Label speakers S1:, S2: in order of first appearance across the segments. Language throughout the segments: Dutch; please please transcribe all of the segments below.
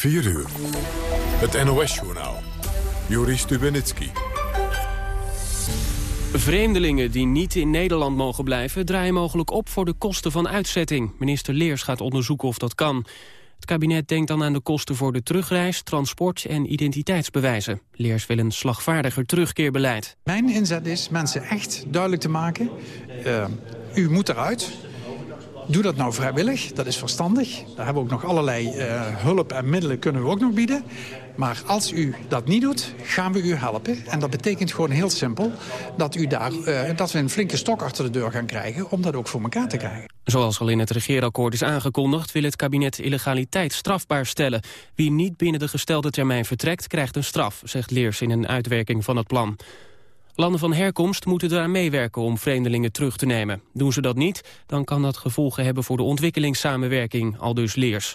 S1: 4 uur. Het NOS-journaal. Juri Stubenitski.
S2: Vreemdelingen die niet in Nederland mogen blijven... draaien mogelijk op voor de kosten van uitzetting. Minister Leers gaat onderzoeken of dat kan. Het kabinet denkt dan aan de kosten voor de terugreis, transport en identiteitsbewijzen. Leers wil een slagvaardiger terugkeerbeleid.
S3: Mijn inzet is mensen echt duidelijk te maken. Uh, u moet eruit. Doe dat nou vrijwillig, dat is verstandig. Daar hebben we ook nog allerlei uh, hulp en middelen kunnen we ook nog bieden. Maar als u dat niet doet, gaan we u helpen. En dat betekent gewoon heel simpel dat, u daar, uh, dat we een flinke stok achter de deur gaan krijgen... om dat ook voor elkaar te krijgen.
S2: Zoals al in het regeerakkoord is aangekondigd... wil het kabinet illegaliteit strafbaar stellen. Wie niet binnen de gestelde termijn vertrekt, krijgt een straf... zegt Leers in een uitwerking van het plan. Landen van herkomst moeten eraan meewerken om vreemdelingen terug te nemen. Doen ze dat niet, dan kan dat gevolgen hebben voor de ontwikkelingssamenwerking, al dus leers.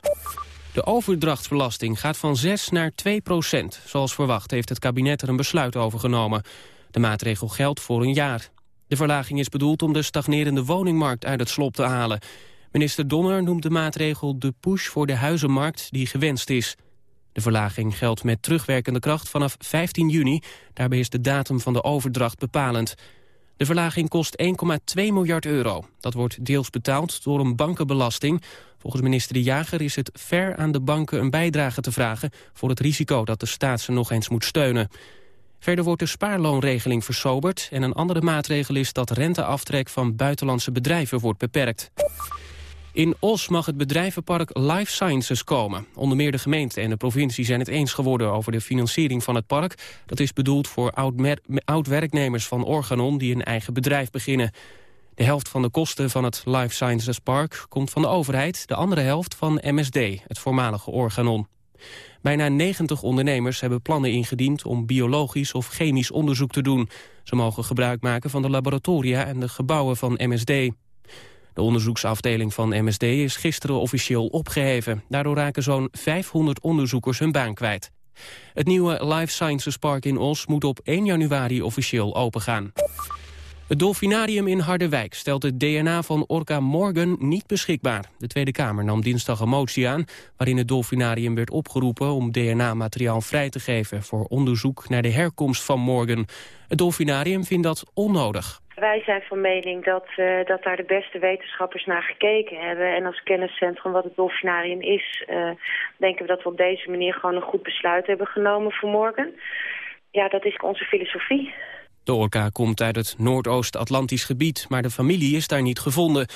S2: De overdrachtsbelasting gaat van 6 naar 2 procent. Zoals verwacht heeft het kabinet er een besluit over genomen. De maatregel geldt voor een jaar. De verlaging is bedoeld om de stagnerende woningmarkt uit het slop te halen. Minister Donner noemt de maatregel de push voor de huizenmarkt die gewenst is. De verlaging geldt met terugwerkende kracht vanaf 15 juni. Daarbij is de datum van de overdracht bepalend. De verlaging kost 1,2 miljard euro. Dat wordt deels betaald door een bankenbelasting. Volgens minister De Jager is het ver aan de banken een bijdrage te vragen... voor het risico dat de staat ze nog eens moet steunen. Verder wordt de spaarloonregeling versoberd... en een andere maatregel is dat renteaftrek van buitenlandse bedrijven wordt beperkt. In Os mag het bedrijvenpark Life Sciences komen. Onder meer de gemeente en de provincie zijn het eens geworden over de financiering van het park. Dat is bedoeld voor oud-werknemers van Organon die een eigen bedrijf beginnen. De helft van de kosten van het Life Sciences Park komt van de overheid. De andere helft van MSD, het voormalige Organon. Bijna 90 ondernemers hebben plannen ingediend om biologisch of chemisch onderzoek te doen. Ze mogen gebruik maken van de laboratoria en de gebouwen van MSD. De onderzoeksafdeling van MSD is gisteren officieel opgeheven. Daardoor raken zo'n 500 onderzoekers hun baan kwijt. Het nieuwe Life Sciences Park in Os moet op 1 januari officieel opengaan. Het Dolfinarium in Harderwijk stelt het DNA van Orca Morgan niet beschikbaar. De Tweede Kamer nam dinsdag een motie aan... waarin het Dolfinarium werd opgeroepen om DNA-materiaal vrij te geven... voor onderzoek naar de herkomst van Morgan. Het Dolfinarium vindt dat onnodig.
S4: Wij zijn van mening dat, uh, dat daar de beste wetenschappers naar gekeken hebben. En als kenniscentrum wat het Dolfinarium is... Uh, denken we dat we op deze manier gewoon een goed besluit hebben genomen voor morgen. Ja, dat is onze filosofie.
S2: De orka komt uit het Noordoost-Atlantisch gebied, maar de familie is daar niet gevonden.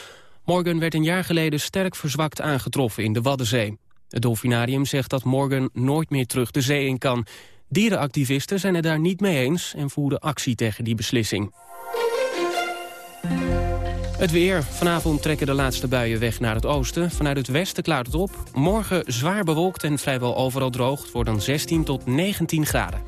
S2: Morgan werd een jaar geleden sterk verzwakt aangetroffen in de Waddenzee. Het Dolfinarium zegt dat Morgan nooit meer terug de zee in kan. Dierenactivisten zijn het daar niet mee eens en voeren actie tegen die beslissing. Het weer. Vanavond trekken de laatste buien weg naar het oosten. Vanuit het westen klaart het op. Morgen zwaar bewolkt en vrijwel overal droog. Het wordt dan 16 tot 19 graden.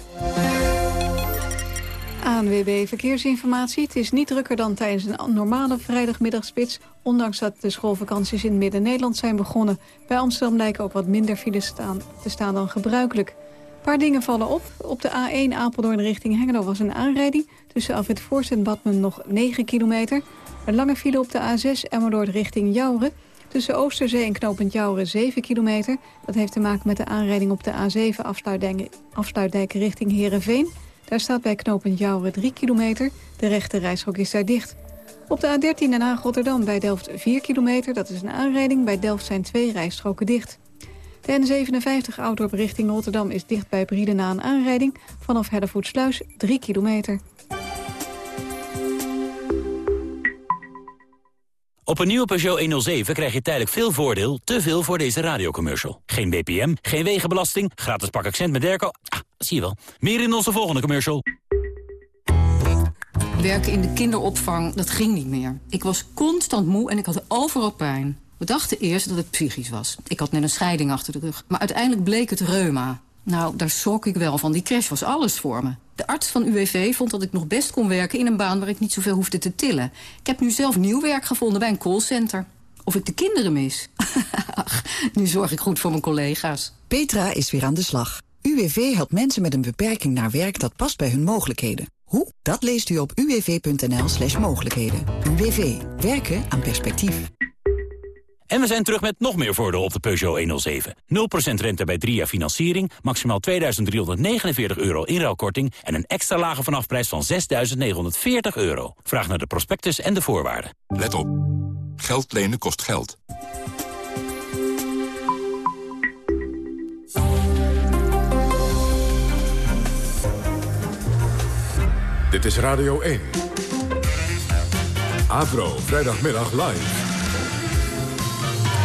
S5: ANWB Verkeersinformatie. Het is niet drukker dan tijdens een normale vrijdagmiddagspits... ondanks dat de schoolvakanties in Midden-Nederland zijn begonnen. Bij Amsterdam lijken ook wat minder files staan, te staan dan gebruikelijk. Een paar dingen vallen op. Op de A1 Apeldoorn richting Hengelo was een aanrijding. Tussen Afrit Voorst en Badmen nog 9 kilometer. Een lange file op de A6 Emmerdoord richting Jouren. Tussen Oosterzee en knooppunt Jouren 7 kilometer. Dat heeft te maken met de aanrijding op de A7 afsluitdijk, richting Heerenveen... Daar staat bij knooppunt Jouwen 3 kilometer. De rechte reishok is daar dicht. Op de A13 Den Haag-Rotterdam bij Delft 4 kilometer. Dat is een aanrijding. Bij Delft zijn twee rijstroken dicht. De N57 Oudorp richting Rotterdam is dicht bij Brieden na een aanrijding. Vanaf Hellevoetsluis 3 kilometer.
S6: Op een nieuwe Peugeot 107 krijg je tijdelijk veel voordeel, te veel voor deze radiocommercial. Geen BPM, geen wegenbelasting, gratis pak accent met Derco. Ah, zie je wel. Meer in onze volgende commercial.
S7: Werken in de kinderopvang, dat ging niet meer. Ik was constant moe en ik had overal pijn. We dachten eerst dat het psychisch was. Ik had net een scheiding achter de rug. Maar uiteindelijk bleek het reuma. Nou, daar schrok ik wel van. Die crash was alles voor me. De arts van UWV vond dat ik nog best kon werken in een baan waar ik niet zoveel hoefde te tillen. Ik heb nu zelf nieuw werk gevonden bij een callcenter. Of ik de kinderen mis? Nu zorg ik goed voor mijn collega's.
S8: Petra is weer aan de slag. UWV helpt mensen met een beperking naar werk dat past bij hun mogelijkheden. Hoe? Dat leest u op uwv.nl slash mogelijkheden. UWV. Werken aan perspectief.
S6: En we zijn terug met nog meer voordeel op de Peugeot 107. 0% rente bij 3 jaar financiering, maximaal 2.349 euro inruilkorting... en een extra lage vanafprijs van 6.940 euro. Vraag naar de prospectus en de voorwaarden.
S1: Let op. Geld lenen kost geld. Dit is Radio 1. Avro, vrijdagmiddag live.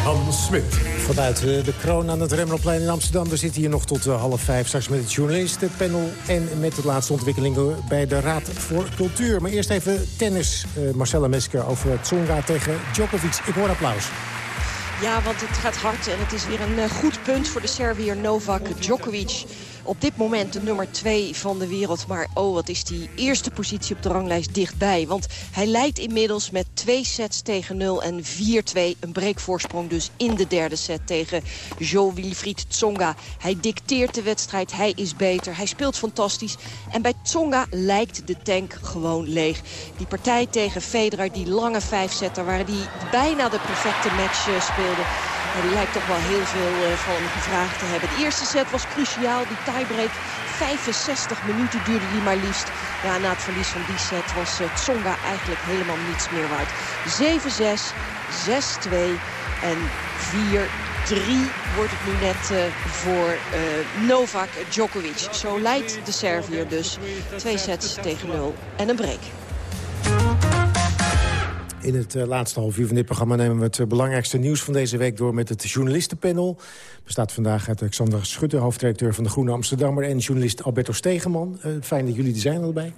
S1: Hans Smit.
S9: Vanuit eh, de kroon aan het Rembrandtplein in Amsterdam. We zitten hier nog tot eh, half vijf. Straks met het journalistenpanel en met de laatste ontwikkelingen bij de Raad voor Cultuur. Maar eerst even tennis. Uh, Marcella Mesker over Tsonga tegen Djokovic. Ik hoor applaus.
S10: Ja, want het gaat hard en het is weer een goed punt voor de Serviër Novak Djokovic op dit moment de nummer 2 van de wereld. Maar oh, wat is die eerste positie op de ranglijst dichtbij. Want hij leidt inmiddels met twee sets tegen 0 en 4-2. Een breekvoorsprong dus in de derde set tegen Jo Wilfried Tsonga. Hij dicteert de wedstrijd, hij is beter, hij speelt fantastisch. En bij Tsonga lijkt de tank gewoon leeg. Die partij tegen Federer, die lange vijfzetter... waar hij bijna de perfecte match uh, speelde... Er lijkt toch wel heel veel uh, van gevraagd te hebben. De eerste set was cruciaal, die tiebreak. 65 minuten duurde die maar liefst. Ja, na het verlies van die set was uh, Tsonga eigenlijk helemaal niets meer waard. 7-6, 6-2 en 4-3 wordt het nu net uh, voor Novak Djokovic. Zo leidt de Serviër dus. Twee sets tegen 0 en een break.
S9: In het uh, laatste half uur van dit programma nemen we het uh, belangrijkste nieuws van deze week door met het journalistenpanel. Bestaat vandaag uit Alexander Schutte, hoofdredacteur van de Groene Amsterdammer... en journalist Alberto Stegeman. Uh, fijn dat jullie er zijn allebei.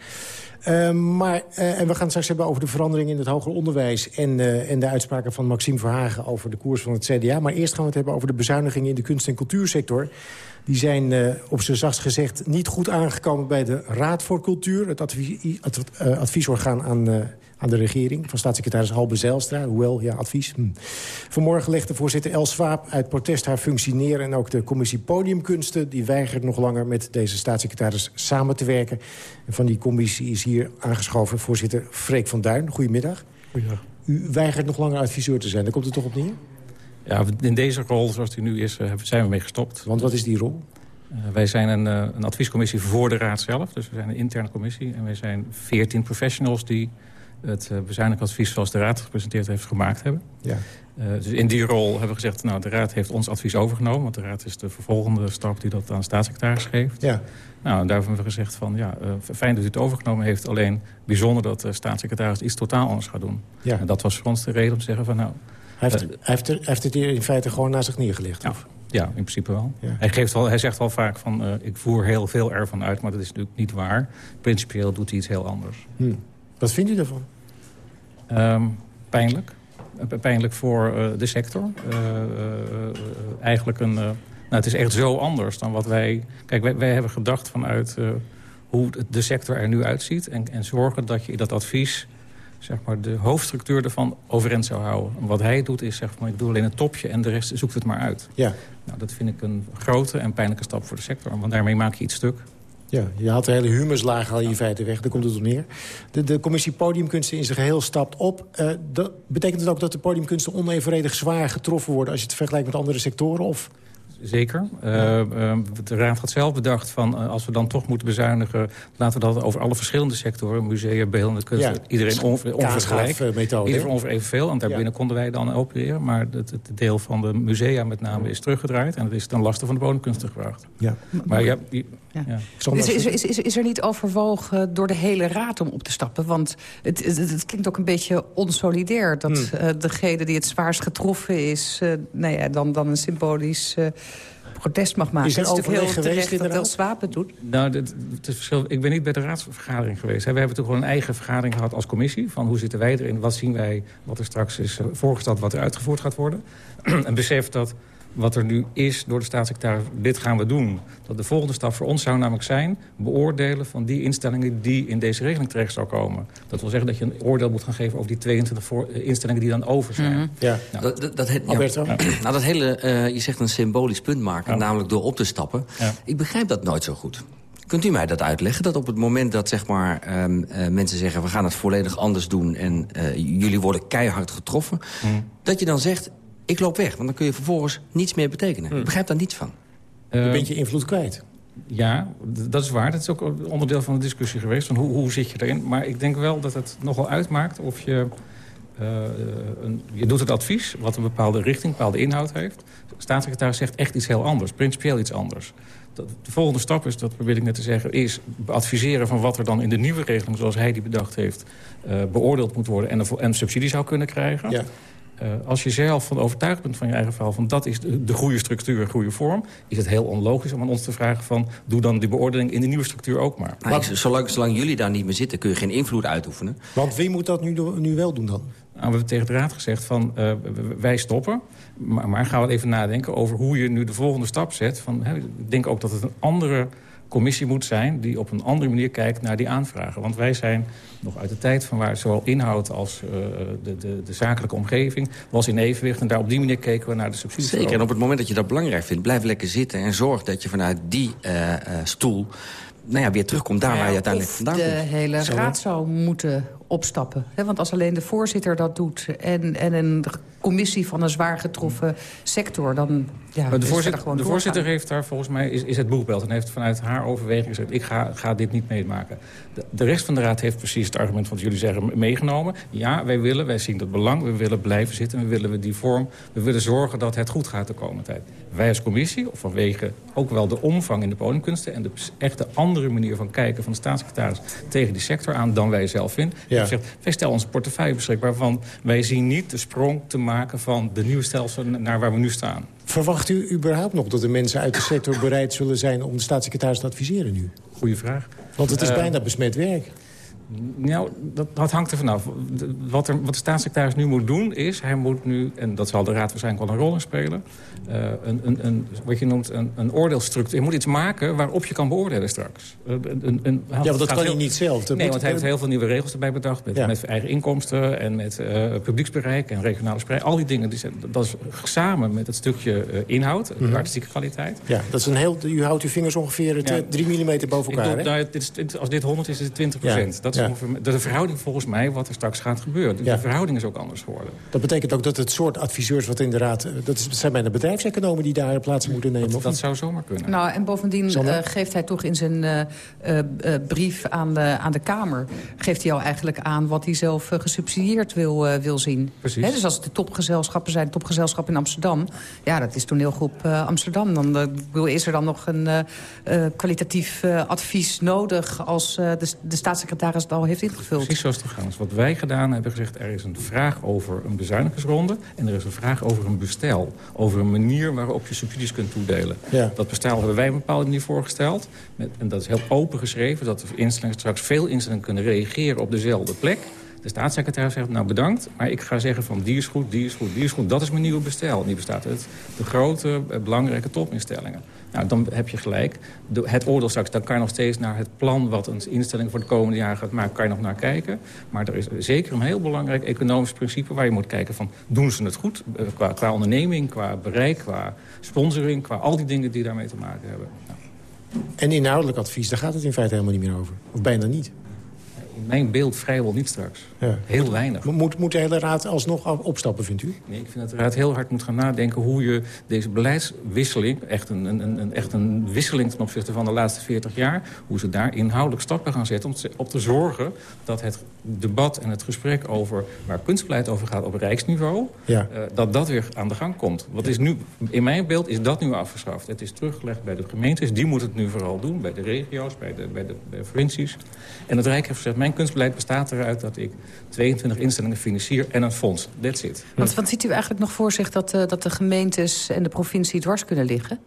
S9: maar, en we gaan het straks hebben over de verandering in het hoger onderwijs... En, en de uitspraken van Maxime Verhagen over de koers van het CDA. Maar eerst gaan we het hebben over de bezuinigingen in de kunst- en cultuursector. Die zijn uh, op zijn zachtst gezegd niet goed aangekomen bij de Raad voor Cultuur. Het, advie het uh, adviesorgaan aan, uh, aan de regering van staatssecretaris Halbe Zijlstra. Hoewel, ja, advies. Hm. Vanmorgen legde voorzitter Els Swaap uit protest haar functie neer... en ook de commissie Podiumkunsten die weigert nog langer met deze staatssecretaris samen te werken. En van die commissie is hier aangeschoven voorzitter Freek van Duin. Goedemiddag.
S11: Goedemiddag.
S9: U weigert nog langer adviseur te zijn, daar komt het toch op neer?
S11: Ja, in deze rol, zoals die nu is, zijn we mee gestopt.
S9: Want wat is die rol?
S11: Uh, wij zijn een, uh, een adviescommissie voor de raad zelf. Dus we zijn een interne commissie. En wij zijn veertien professionals die het uh, bezuinigingsadvies zoals de raad gepresenteerd heeft gemaakt hebben.
S9: Ja.
S11: dus in die rol hebben we gezegd, nou, de raad heeft ons advies overgenomen. Want de raad is de vervolgende stap die dat aan de staatssecretaris geeft.
S9: Ja.
S11: Nou, daarvan hebben we gezegd van, ja, fijn dat u het overgenomen heeft. Alleen bijzonder dat de staatssecretaris iets totaal anders gaat doen.
S9: Ja.
S11: En dat was voor ons de reden om te zeggen van, nou...
S9: Hij heeft, hij, heeft er, heeft het hier in feite gewoon naar zich neergelegd?
S11: Ja,
S9: of?
S11: ja in principe wel.
S9: Ja.
S11: Hij, geeft wel. hij zegt wel vaak van, ik voer heel veel ervan uit, maar dat is natuurlijk niet waar. Principieel doet hij iets heel anders.
S9: Hm. Wat vindt u daarvan?
S11: Um, pijnlijk. Uh, pijnlijk voor uh, de sector. eigenlijk een... nou, het is echt zo anders dan wat wij... Kijk, wij, wij hebben gedacht vanuit hoe de sector er nu uitziet... en, en zorgen dat je dat advies zeg maar, de hoofdstructuur ervan overeind zou houden. En wat hij doet is, zeg maar, ik doe alleen een topje en de rest zoekt het maar uit.
S9: Ja.
S11: Nou, dat vind ik een grote en pijnlijke stap voor de sector. Want daarmee maak je iets stuk.
S9: Ja, je haalt de hele humuslaag al in feite weg. Daar komt het op neer. De, de commissie Podiumkunsten in zijn geheel stapt op. Uh, dat, betekent het ook dat de podiumkunsten onevenredig zwaar getroffen worden... als je het vergelijkt met andere sectoren? Of...
S11: Zeker. Uh, uh, de Raad had zelf bedacht van als we dan toch moeten bezuinigen... laten we dat over alle verschillende sectoren, musea, beeldende kunst...
S9: Ja.
S11: iedereen onver, onvergelijk.
S9: methode.
S11: Ieder ongeveer evenveel. En daarbinnen ja. konden wij dan opereren. Maar het, het, deel van de musea met name is teruggedraaid. En dat is ten laste van de bodemkunsten gebracht.
S9: Ja.
S11: Maar ja...
S12: Ja. Ja. Is, is, is, is, is er niet overwogen door de hele raad om op te stappen? Want het, het, het klinkt ook een beetje onsolidair... dat hmm. uh, degene die het zwaarst getroffen is... Uh, nou ja, dan, dan een symbolisch... Uh, protest mag maken.
S9: Is
S12: het natuurlijk heel
S9: geweest
S12: terecht dat Swaap het doet.
S11: Nou, het, het is verschil. Ik ben niet bij de raadsvergadering geweest. We hebben toch wel een eigen vergadering gehad als commissie. Van hoe zitten wij erin, wat zien wij, wat er straks is voorgesteld... wat er uitgevoerd gaat worden. en besef dat wat er nu is door de staatssecretaris, dit gaan we doen. Dat de volgende stap voor ons zou namelijk zijn... beoordelen van die instellingen die in deze regeling terecht zou komen. Dat wil zeggen dat je een oordeel moet gaan geven over die 22 voor, uh, instellingen die dan over zijn.
S9: Mm -hmm. Ja.
S13: Nou, dat, dat, dat,
S9: Alberto?
S13: Ja. Nou, dat hele, uh, je zegt een symbolisch punt maken, ja. namelijk door op te stappen.
S11: Ja.
S13: Ik begrijp dat nooit zo goed. Kunt u mij dat uitleggen? Dat op het moment dat zeg maar, um, uh, mensen zeggen... we gaan het volledig anders doen en uh, jullie worden keihard getroffen... Mm. dat je dan zegt, ik loop weg. Want dan kun je vervolgens niets meer betekenen. Ik begrijp daar niets van.
S9: je bent je invloed kwijt.
S11: Ja, dat is waar. Dat is ook onderdeel van de discussie geweest. Van hoe, hoe zit je erin? Maar ik denk wel dat het nogal uitmaakt of je... Uh, een, je doet het advies, wat een bepaalde richting, een bepaalde inhoud heeft. De staatssecretaris zegt echt iets heel anders, principieel iets anders. De volgende stap is, dat probeer ik net te zeggen... is adviseren van wat er dan in de nieuwe regeling... zoals hij die bedacht heeft, uh, beoordeeld moet worden... en, een, en subsidie zou kunnen krijgen. Ja. Uh, als je zelf van overtuigd bent van je eigen verhaal... van dat is de, de goede structuur, de goede vorm... is het heel onlogisch om aan ons te vragen van... doe dan die beoordeling in de nieuwe structuur ook maar.
S13: Nou, zolang, zolang, jullie daar niet meer zitten... kun je geen invloed uitoefenen.
S9: Want wie moet dat nu, nu wel doen dan?
S11: Nou, we hebben tegen de raad gezegd van uh, wij stoppen. Maar, maar gaan we even nadenken over hoe je nu de volgende stap zet. Van, hè, ik denk ook dat het een andere commissie moet zijn... die op een andere manier kijkt naar die aanvragen. Want wij zijn nog uit de tijd van waar zowel inhoud als uh, de, de, de, zakelijke omgeving... was in evenwicht en daar op die manier keken we naar de subsidies.
S13: Zeker, en op het moment dat je dat belangrijk vindt... blijf lekker zitten en zorg dat je vanuit die uh, uh, stoel nou ja, weer terugkomt daar waar je uiteindelijk vandaan
S12: komt. de hele raad zou moeten opstappen. Want als alleen de voorzitter dat doet... en, en een commissie van een zwaar getroffen sector... dan ja,
S11: maar de voorzitter, de voorzitter heeft daar volgens mij is, is het boekbeeld... en heeft vanuit haar overweging gezegd... ik ga, ga dit niet meemaken. De, de, rest van de raad heeft precies het argument wat jullie zeggen meegenomen. Ja, wij willen, wij zien dat belang, we willen blijven zitten... we willen die vorm, we willen zorgen dat het goed gaat de komende tijd. Wij als commissie, of vanwege ook wel de omvang in de podiumkunsten... en de echte andere manier van kijken van de staatssecretaris... tegen die sector aan dan wij zelf vinden... Ja. Zegt, wij stellen onze portefeuille beschikbaar van... wij zien niet de sprong te maken van de nieuwe stelsel naar waar we nu staan.
S9: Verwacht u überhaupt nog dat de mensen uit de sector bereid zullen zijn... om de staatssecretaris te adviseren nu?
S11: Goeie vraag.
S9: Want het is uh, bijna besmet werk.
S11: Nou, dat, dat hangt er vanaf. Wat, er, wat de staatssecretaris nu moet doen is... hij moet nu, en dat zal de raad waarschijnlijk wel een rol in spelen... Uh, een, een, een, wat je noemt een, een oordeelstructuur. Je moet iets maken waarop je kan beoordelen straks.
S9: Een, een, ja, want dat kan hij niet zelf. Dat
S11: nee, want hij heeft heel veel nieuwe regels erbij bedacht. Met, ja. met eigen inkomsten en met uh, publieksbereik en regionale spreiding. Al die dingen, die zijn, dat is samen met het stukje uh, inhoud, mm -hmm. artistieke kwaliteit.
S9: Ja, dat is een heel, u houdt uw vingers ongeveer 3 ja. mm boven elkaar,
S11: doe, nou, dit is, Als dit 100 is, is het 20 procent. Ja. Dat is ja. ongeveer, de verhouding volgens mij wat er straks gaat gebeuren. Dus de verhouding is ook anders geworden.
S9: Dat betekent ook dat het soort adviseurs wat in de raad... dat zijn bijna bedrijfseconomen die daar plaats moeten nemen.
S11: Dat, dat zou zomaar kunnen.
S12: Nou, en bovendien uh, geeft hij toch in zijn uh, uh, brief aan de, aan de Kamer... geeft hij al eigenlijk aan wat hij zelf gesubsidieerd wil, wil zien.
S11: Precies.
S12: He, dus als de topgezelschappen zijn, topgezelschap in Amsterdam... ja, dat is toneelgroep Amsterdam. Dan is er dan nog een kwalitatief advies nodig... als de, de staatssecretaris het al heeft ingevuld.
S11: Precies zoals het gegaan is. Wat wij gedaan hebben gezegd... er is een vraag over een bezuinigingsronde... en er is een vraag over een bestel. Over een manier waarop je subsidies kunt toedelen. Ja. Dat bestel hebben wij op een bepaalde manier voorgesteld. Met, en dat is heel open geschreven. Dat de instellingen straks veel instellingen kunnen reageren op dezelfde plek. De staatssecretaris zegt, nou bedankt, maar ik ga zeggen van die is goed, die is goed, die is goed. Dat is mijn nieuwe bestel. Die bestaat uit de grote, belangrijke topinstellingen. Nou, dan heb je gelijk. het oordeel straks, dan kan je nog steeds naar het plan... wat een instelling voor de komende jaren gaat maken, kan je nog naar kijken. Maar er is zeker een heel belangrijk economisch principe... waar je moet kijken van, doen ze het goed? Eh, qua, qua onderneming, qua bereik, qua sponsoring... qua al die dingen die daarmee te maken hebben. Nou.
S9: En inhoudelijk advies, daar gaat het in feite helemaal niet meer over. Of bijna niet
S11: in mijn beeld vrijwel niet straks. Ja. Heel
S9: moet,
S11: weinig.
S9: Moet, moet de hele raad alsnog opstappen, vindt u?
S11: Nee, ik vind dat de raad heel hard moet gaan nadenken... hoe je deze beleidswisseling, echt een, een, een, echt een wisseling ten opzichte van de laatste 40 jaar... hoe ze daar inhoudelijk stappen gaan zetten om te, op te zorgen... dat het debat en het gesprek over waar kunstbeleid over gaat op rijksniveau... Ja. Uh, dat dat weer aan de gang komt. Wat is nu, in mijn beeld is dat nu afgeschaft. Het is teruggelegd bij de gemeentes. Die moeten het nu vooral doen, bij de regio's, bij de, bij de, bij de provincies. En het Rijk heeft gezegd, mijn kunstbeleid bestaat eruit dat ik 22 instellingen financier en een fonds. That's it.
S12: Want wat ziet u eigenlijk nog voor zich dat, uh, dat de gemeentes en de provincie dwars kunnen liggen?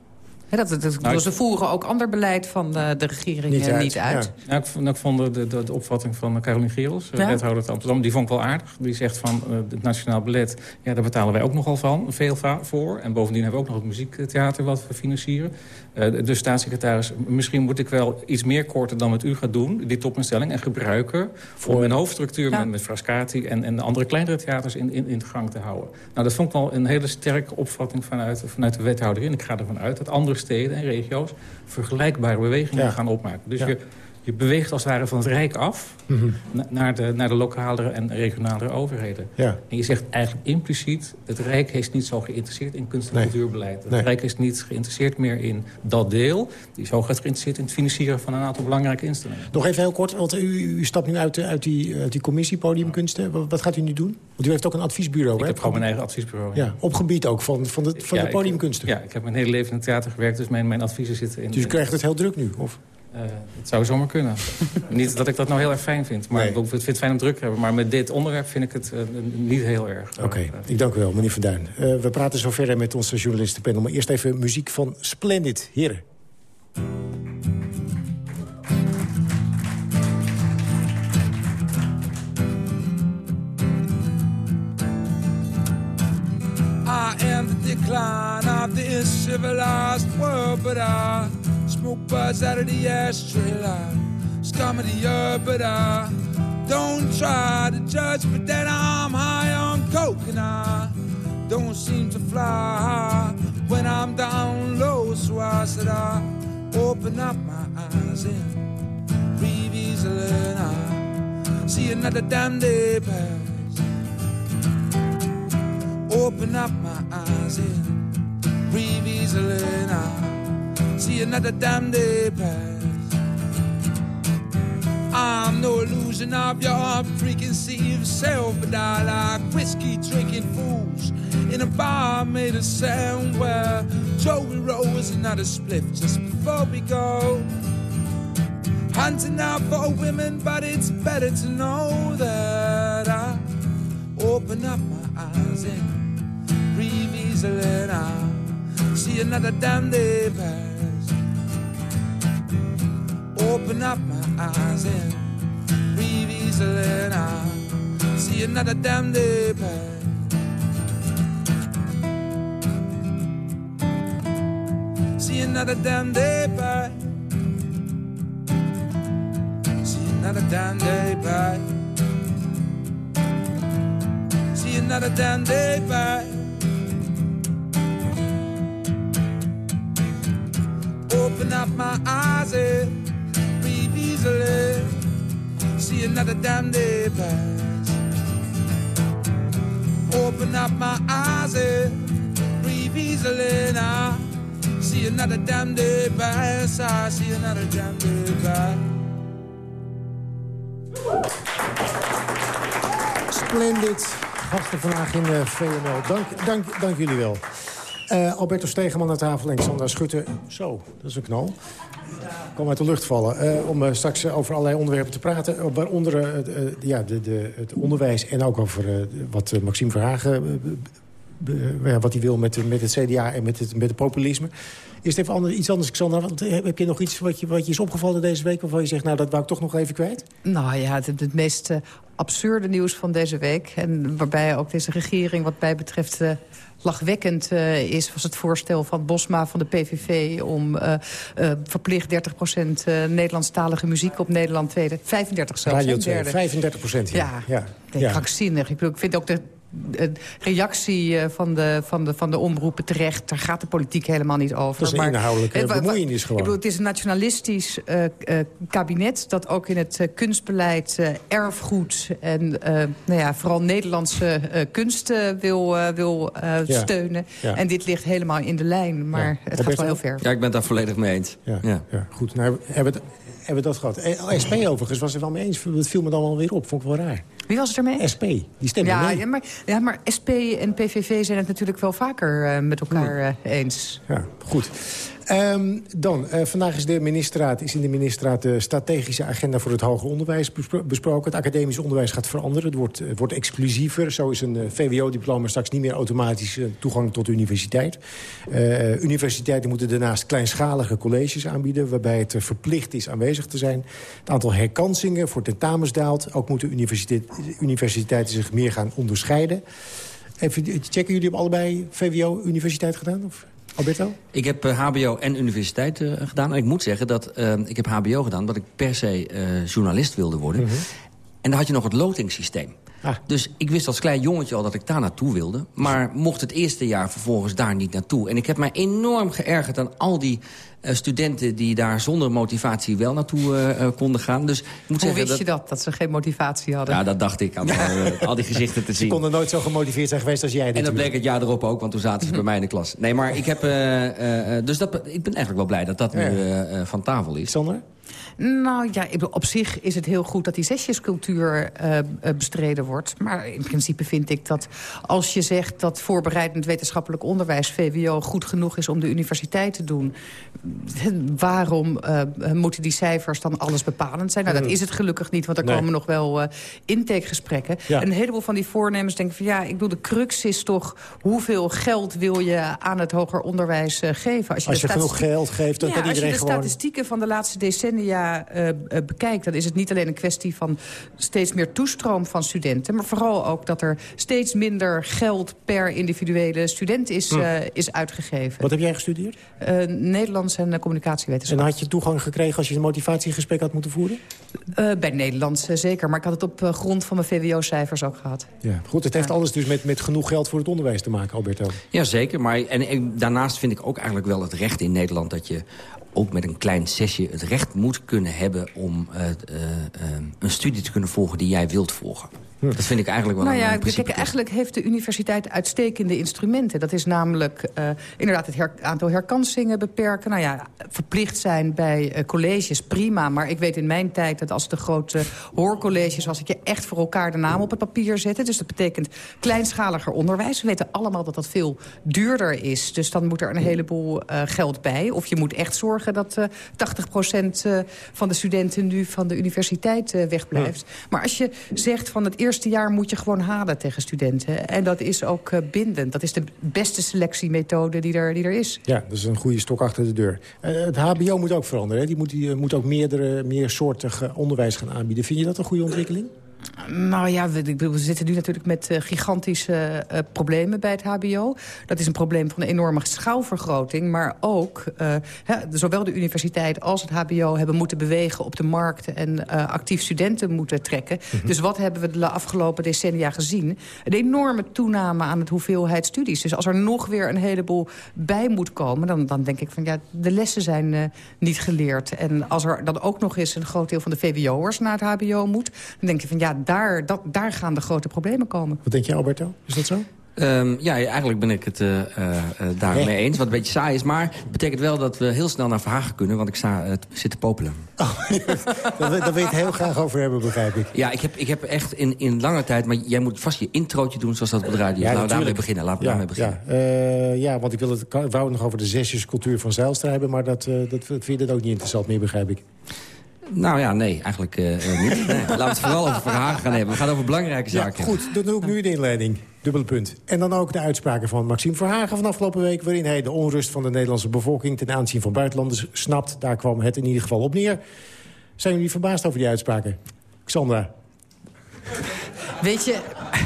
S12: He, dat, dat, nou, ze voeren ook ander beleid van de, de regering niet uit. Niet uit.
S11: Ja. Nou, ik, ik, vond de, de, de, opvatting van Caroline Gerels, ja? wethouder van Amsterdam... die vond ik wel aardig. Die zegt van uh, het nationaal beleid, ja, daar betalen wij ook nogal van, veel voor. En bovendien hebben we ook nog het muziektheater wat we financieren. Uh, de staatssecretaris, misschien moet ik wel iets meer korten dan met u gaat doen... die topinstelling en gebruiken voor een hoofdstructuur ja. met, met Frascati... En, en de andere kleinere theaters in, in, in de gang te houden. Nou, dat vond ik wel een hele sterke opvatting vanuit, vanuit de wethouder in. Ik ga ervan uit dat andere steden en regio's vergelijkbare bewegingen ja. gaan opmaken. Dus ja. je, je beweegt als het ware van het Rijk af...
S9: Mhm.
S11: naar, de, naar de lokale en regionale overheden.
S9: Ja.
S11: En je zegt eigenlijk impliciet... het Rijk is niet zo geïnteresseerd in kunst- en
S9: Nee.
S11: cultuurbeleid. Het
S9: Nee.
S11: Rijk is niet geïnteresseerd meer in dat deel. Die is hooguit geïnteresseerd in het financieren... van een aantal belangrijke instellingen.
S9: Nog even heel kort, want u, u stapt nu uit, eh, uit, die, uit die commissie Podiumkunsten. Wat, wat gaat u nu doen? Want u heeft ook een adviesbureau,
S11: Ik
S9: hè?
S11: heb gewoon mijn eigen adviesbureau.
S9: Ja, op gebied ook van, van, de, van
S11: Ja,
S9: de
S11: ik-
S9: podiumkunsten.
S11: ja, ik heb mijn hele leven in het theater gewerkt... dus mijn, mijn adviezen zitten in...
S9: Dus u krijgt het heel druk nu? Of?
S11: Eh, het zou zomaar kunnen. niet dat ik dat nou heel erg fijn vind. Maar ik vind het fijn om druk te hebben. Maar met dit onderwerp vind ik het eh, niet heel erg.
S9: Oké, ik dank u wel, meneer Van Duin. Eh, we praten zo verder met onze journalistenpanel. Maar eerst even muziek van Splendid. Heren.
S14: I am the decline of this civilized world, but I smoke buzz out of the ashtray scum of the earth, but I don't try to judge, but then I'm high on coke and I don't seem to fly high when I'm down low, so I said I open up my eyes and breathe easily and I see another damn day pass. Open up my eyes and breathe easily now. See another damn day pass. I'm no illusion of your preconceived self, but I like whiskey drinking fools in a bar made of sand where Joey rolls another spliff just before we go. Hunting out for women, but it's better to know that I open up my eyes and breathe easily now. See another damn day pass. Open up my eyes and breathe easily now. See another damn day pass. See another damn day pass. See another damn day pass. See another damn day pass. Open up my eyes and breathe easily. See another damn day pass. Open up my eyes and breathe easily now. See another damn day pass. I see another damn day pass.
S9: Splendid. Gasten vandaag in de VNL. Dank, dank, dank jullie wel. Eh, Alberto Stegeman aan tafel en Xander Schutte. Zo, dat is een knal. Kwam uit de lucht vallen. Eh, om eh, straks eh, over allerlei onderwerpen te praten. waaronder ja, de, de, het onderwijs en ook over wat Maxime Verhagen... wat hij wil met, met het CDA en met het, met het populisme. Eerst even ander, iets anders, Xander. Want, eh, heb je nog iets wat je, wat je is opgevallen deze week... waarvan je zegt, nou, dat wou ik toch nog even kwijt?
S12: Nou ja, het, het meest eh, absurde nieuws van deze week... en waarbij ook deze regering wat mij betreft eh, lachwekkend is... was het voorstel van Bosma van de PVV... om verplicht 30% uh, Nederlandstalige muziek op Nederland tweede... 35 zelfs,
S9: Radio
S12: hè,
S9: 2,
S12: derde.
S9: 35 procent.
S12: Ja,
S9: ja.
S12: Nee, krankzinnig. Ik, bedoel, ik vind ook de reactie eh, van de, van, de, van de omroepen terecht. Daar gaat de politiek helemaal niet over.
S9: Dat is een inhoudelijke
S12: wa-
S9: bemoeienis gewoon.
S12: Ik bedoel, het is een nationalistisch eh, eh, kabinet... dat ook in het kunstbeleid eh, erfgoed... en eh, nou ja, vooral Nederlandse eh, kunsten wil, eh, wil eh,
S13: Ja.
S12: steunen.
S13: Ja.
S12: En dit ligt helemaal in de lijn. Maar het gaat wel heel ver.
S13: Ja, ik ben het daar volledig mee eens.
S9: Ja, ja. goed. Nou, hebben we het, hebben we dat gehad. Eh, SP overigens was het wel mee eens. Dat viel me dan wel weer op. Vond ik wel raar.
S12: Wie was het ermee?
S9: SP. Die stemde
S12: Ja,
S9: mee.
S12: ja, maar, ja, maar SP en PVV zijn het natuurlijk wel vaker eh, met elkaar eh, eens.
S9: Ja, goed. Ehm, dan, vandaag is, de ministerraad, is in de ministerraad de strategische agenda voor het hoger onderwijs bespro- besproken. Het academisch onderwijs gaat veranderen. Het wordt, het wordt exclusiever. Zo is een VWO-diploma straks niet meer automatisch toegang tot de universiteit. Universiteiten moeten daarnaast kleinschalige colleges aanbieden... waarbij het verplicht is aanwezig te zijn. Het aantal herkansingen voor tentamens daalt. Ook moeten universiteit, universiteiten zich meer gaan onderscheiden. Even checken, jullie hebben allebei VWO-universiteit gedaan? Of Alberto?
S13: Ik heb eh, hbo en universiteit eh, gedaan. En ik moet zeggen dat eh, ik heb hbo gedaan... omdat ik per se eh, journalist wilde worden. En dan had je nog het lotingssysteem. Ah. Dus ik wist als klein jongetje al dat ik daar naartoe wilde. Maar mocht het eerste jaar vervolgens daar niet naartoe. En ik heb mij enorm geërgerd aan al die uh, studenten... die daar zonder motivatie wel naartoe uh, konden gaan. Dus ik moet
S12: Hoe
S13: zeggen
S12: wist
S13: dat...
S12: je dat, dat ze geen motivatie hadden?
S13: Ja, dat dacht ik aan al die gezichten te zien.
S9: Ze konden nooit zo gemotiveerd zijn geweest als jij.
S13: En dat bleek het jaar erop ook, want toen zaten ze bij mij in de klas. Nee, maar ik heb... dus dat, ik ben eigenlijk wel blij dat dat nu van tafel is.
S9: Sander?
S12: Nou ja, op zich is het heel goed dat die zesjescultuur uh, bestreden wordt. Maar in principe vind ik dat als je zegt dat voorbereidend wetenschappelijk onderwijs, VWO, goed genoeg is om de universiteit te doen. Waarom uh, moeten die cijfers dan alles bepalend zijn? Nou, dat is het gelukkig niet, want er nee. komen nog wel uh, intakegesprekken. Ja. Een heleboel van die voornemens denken van ja, ik bedoel, de crux is toch hoeveel geld wil je aan het hoger onderwijs geven?
S9: Als je, als je genoeg geld geeft, dan
S12: ja,
S9: kan iedereen
S12: gewoon...
S9: Als
S12: je de statistieken van de laatste decennia uh, bekijkt... dan is het niet alleen een kwestie van steeds meer toestroom van studenten... maar vooral ook dat er steeds minder geld per individuele student is, hm. uh, is uitgegeven.
S9: Wat heb jij gestudeerd?
S12: Uh, Nederlands en communicatiewetenschap.
S9: En had je toegang gekregen als je een motivatiegesprek had moeten voeren?
S12: bij Nederlands zeker, maar ik had het op grond van mijn VWO-cijfers ook gehad.
S9: Ja, goed, het heeft ja. alles dus met, met genoeg geld voor het onderwijs te maken, Alberto.
S13: Ja, zeker. Maar en, en daarnaast vind ik ook eigenlijk wel het recht in Nederland... dat je ook met een klein sessie het recht moet kunnen hebben... om uh, uh, een studie te kunnen volgen die jij wilt volgen. Dat vind ik eigenlijk wel
S12: nou
S13: een
S12: ja,
S13: principe.
S12: Kijk, eigenlijk heeft de universiteit uitstekende instrumenten. Dat is namelijk uh, inderdaad het her aantal herkansingen beperken. Nou ja, verplicht zijn bij uh, colleges, prima. Maar ik weet in mijn tijd dat als de grote hoorcolleges was... dat je echt voor elkaar de naam op het papier zetten. Dus dat betekent kleinschaliger onderwijs. We weten allemaal dat dat veel duurder is. Dus dan moet er een heleboel uh, geld bij. Of je moet echt zorgen dat 80% van de studenten nu van de universiteit wegblijft. Ja. Maar als je zegt van het eerste eerste jaar moet je gewoon halen tegen studenten. En dat is ook uh, bindend. Dat is de beste selectiemethode die er, die er is.
S9: Ja, dat is een goede stok achter de deur. Uh, het hbo moet ook veranderen. Hè? Die moet, die, moet ook meerdere, meersoortig onderwijs gaan aanbieden. Vind je dat een goede ontwikkeling?
S12: Nou ja, we, we, zitten nu natuurlijk met uh, gigantische uh, problemen bij het hbo. Dat is een probleem van een enorme schaalvergroting. Maar ook, uh, hè, zowel de universiteit als het hbo hebben moeten bewegen op de markt... en actief studenten moeten trekken. Mm -hmm. Dus wat hebben we de afgelopen decennia gezien? Een enorme toename aan het hoeveelheid studies. Dus als er nog weer een heleboel bij moet komen... dan, dan denk ik van ja, de lessen zijn niet geleerd. En als er dan ook nog eens een groot deel van de VWO'ers naar het hbo moet... dan denk je van ja, daar, dat, daar gaan de grote problemen komen.
S9: Wat denk je, Alberto? Is dat zo?
S13: Um, ja, eigenlijk ben ik het uh, uh, daarmee nee. eens. Wat een beetje saai is. Maar het betekent wel dat we heel snel naar Verhagen kunnen. Want ik sta uh, zit te popelen.
S9: Oh, daar, daar wil je het heel graag over hebben, begrijp ik.
S13: Ja, ik heb, ik heb echt in, in lange tijd... Maar jij moet vast je introotje doen zoals dat op de radio. Ja, nou, daarmee beginnen. Laten we
S9: ja,
S13: daarmee beginnen.
S9: Ja, ja, want ik, wil het, ik wou het nog over de zesjescultuur van Zijlstra hebben. Maar dat, dat vind je dat ook niet interessant meer, begrijp ik.
S13: Nou ja, nee, eigenlijk uh, niet. Nee. Laten we het vooral over Verhagen gaan hebben. We gaan over belangrijke zaken.
S9: Ja, goed, dan doe ik nu de inleiding. Dubbele punt. En dan ook de uitspraken van Maxime Verhagen van afgelopen week... waarin hij de onrust van de Nederlandse bevolking... ten aanzien van buitenlanders snapt. Daar kwam het in ieder geval op neer. Zijn jullie verbaasd over die uitspraken? Xandra?
S12: Weet je,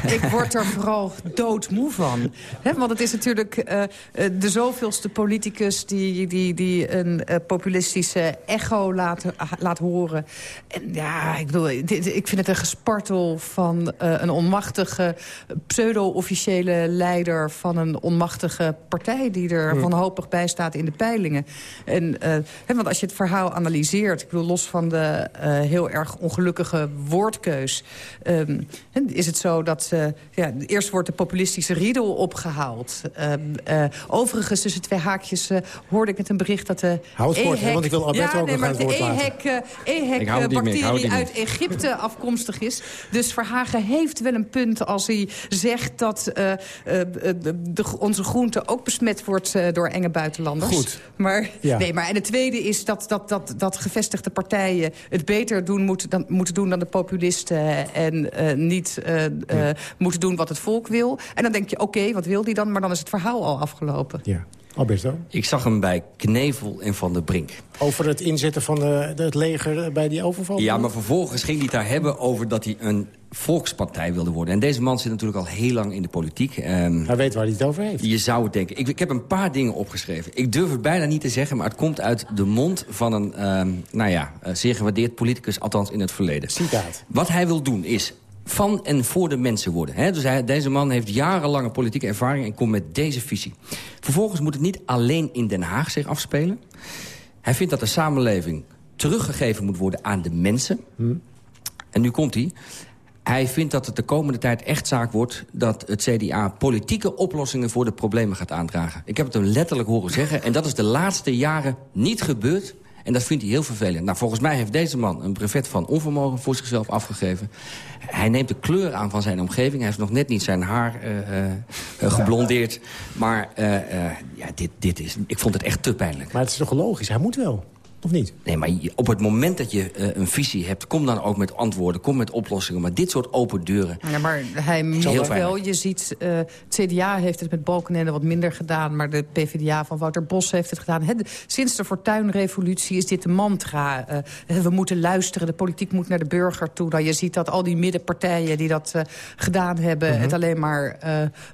S12: ik word er vooral doodmoe van. He, want het is natuurlijk uh, de zoveelste politicus... die, die, die een uh, populistische echo laat, laat horen. En ja, ik bedoel, ik vind het een gespartel van uh, een onmachtige... pseudo-officiële leider van een onmachtige partij... die er wanhopig bij staat in de peilingen. En, he, want als je het verhaal analyseert... ik bedoel, los van de heel erg ongelukkige woordkeus... Um, is het zo dat ja, eerst wordt de populistische riedel opgehaald. Uh, uh, overigens, tussen twee haakjes uh, hoorde ik met een bericht dat de
S9: Houd het
S12: EHEC,
S9: want ik wil Alberto
S12: ja,
S9: ook
S12: nee,
S9: nog aan het woord
S12: laten. EHEC-bacterie uit Egypte afkomstig is. Dus Verhagen heeft wel een punt als hij zegt dat de, de, onze groente ook besmet wordt door enge buitenlanders.
S9: Goed.
S12: Maar, ja. nee, maar en het tweede is dat, dat, dat, dat gevestigde partijen het beter doen, moet, dan, moeten doen dan de populisten en niet uh, uh, moeten doen wat het volk wil. En dan denk je, oké, okay, wat wil die dan? Maar dan is het verhaal al afgelopen.
S9: Ja. Alberto?
S13: Ik zag hem bij Knevel en Van der Brink.
S9: Over het inzetten van de, het leger bij die overval?
S13: Ja, maar vervolgens ging hij het daar hebben over dat hij een volkspartij wilde worden. En deze man zit natuurlijk al heel lang in de politiek. Um,
S9: hij weet waar hij het over heeft.
S13: Je zou het denken. Ik, ik, heb een paar dingen opgeschreven. Ik durf het bijna niet te zeggen, maar het komt uit de mond van een... Um, nou ja, zeer gewaardeerd politicus, althans in het verleden.
S9: Citaat.
S13: Wat hij wil doen is van en voor de mensen worden. Hè? Dus hij, deze man heeft jarenlange politieke ervaring en komt met deze visie. Vervolgens moet het niet alleen in Den Haag zich afspelen. Hij vindt dat de samenleving teruggegeven moet worden aan de mensen. En nu komt hij. Hij vindt dat het de komende tijd echt zaak wordt... dat het CDA politieke oplossingen voor de problemen gaat aandragen. Ik heb het hem letterlijk horen zeggen. En dat is de laatste jaren niet gebeurd. En dat vindt hij heel vervelend. Nou, volgens mij heeft deze man een brevet van onvermogen voor zichzelf afgegeven. Hij neemt de kleur aan van zijn omgeving. Hij heeft nog net niet zijn haar uh, uh, geblondeerd. Maar ja, dit, dit is, ik vond het echt te pijnlijk.
S9: Maar het is toch logisch? Hij moet wel. Of niet?
S13: Nee, maar op het moment dat je uh, een visie hebt... kom dan ook met antwoorden, kom met oplossingen. Maar dit soort open deuren...
S12: Ja, maar hij moet wel. Je ziet, uh, het CDA heeft het met Balkenende wat minder gedaan... maar de PvdA van Wouter Bos heeft het gedaan. Sinds de Fortuynrevolutie is dit de mantra. Uh, we moeten luisteren, de politiek moet naar de burger toe. Nou, je ziet dat al die middenpartijen die dat gedaan hebben... -hmm. het alleen maar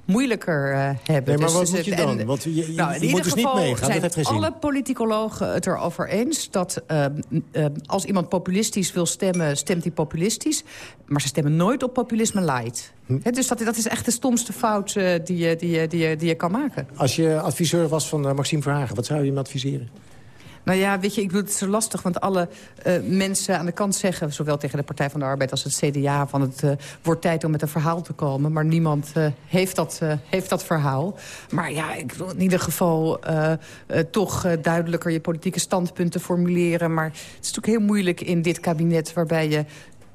S12: moeilijker hebben.
S9: Nee, maar
S12: dus,
S9: wat moet je dan? Want je, je,
S12: nou,
S9: je moet dus niet meegaan,
S12: zijn
S9: dat heeft geen
S12: alle politicologen het erover eens dat uh, uh, als iemand populistisch wil stemmen, stemt hij populistisch. Maar ze stemmen nooit op populisme light. Hm. He, dus dat, dat is echt de stomste fout uh, die, je, die, die, die je kan maken.
S9: Als je adviseur was van Maxime Verhagen, wat zou je hem adviseren?
S12: Nou ja, weet je, ik bedoel, het zo lastig, want alle uh, mensen aan de kant zeggen... zowel tegen de Partij van de Arbeid als het CDA... van het uh, wordt tijd om met een verhaal te komen. Maar niemand uh, heeft, dat, heeft dat verhaal. Maar ja, ik bedoel, in ieder geval toch duidelijker je politieke standpunten formuleren. Maar het is natuurlijk heel moeilijk in dit kabinet... waarbij je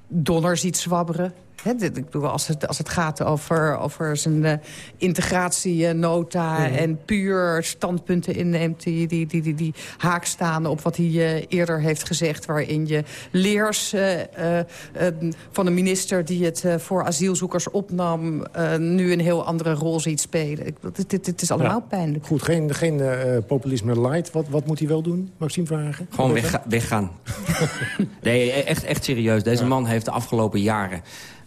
S12: Donner ziet zwabberen. He, ik bedoel, als, het, als het gaat over, over zijn uh, integratienota... Mm -hmm. en puur standpunten inneemt die, die, die, die, die haak staan op wat hij uh, eerder heeft gezegd... waarin je leers uh, van een minister die het voor asielzoekers opnam... nu een heel andere rol ziet spelen. Het, het, het is allemaal ja. pijnlijk.
S9: Goed, geen, geen populisme light. Wat, wat moet hij wel doen, Maxime Vragen?
S13: Gewoon wegga weggaan. nee, echt, echt serieus. Deze ja. man heeft de afgelopen jaren...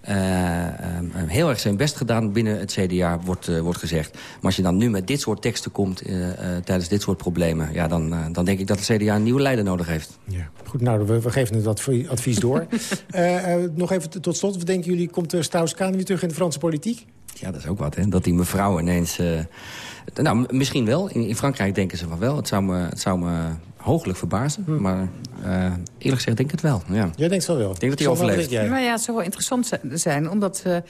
S13: Uh, um, heel erg zijn best gedaan binnen het CDA, wordt, uh, wordt gezegd. Maar als je dan nu met dit soort teksten komt uh, tijdens dit soort problemen... Ja, dan, dan denk ik dat het CDA een nieuwe leider nodig heeft.
S9: Ja. Goed, nou, we, we geven het advies door. nog even tot slot, wat denken jullie, komt Strauss-Kaan weer terug in de Franse politiek?
S13: Ja, dat is ook wat, hè. Dat die mevrouw ineens... nou, misschien wel. In, in, Frankrijk denken ze van wel. Het zou me, het zou me hooglijk verbazen. Hm. Maar uh, eerlijk gezegd denk ik het wel. Ja.
S9: Jij denkt wel wel?
S13: Ik denk dat hij overleeft.
S12: Ja, maar ja, het zou wel interessant zijn. Omdat uh, uh,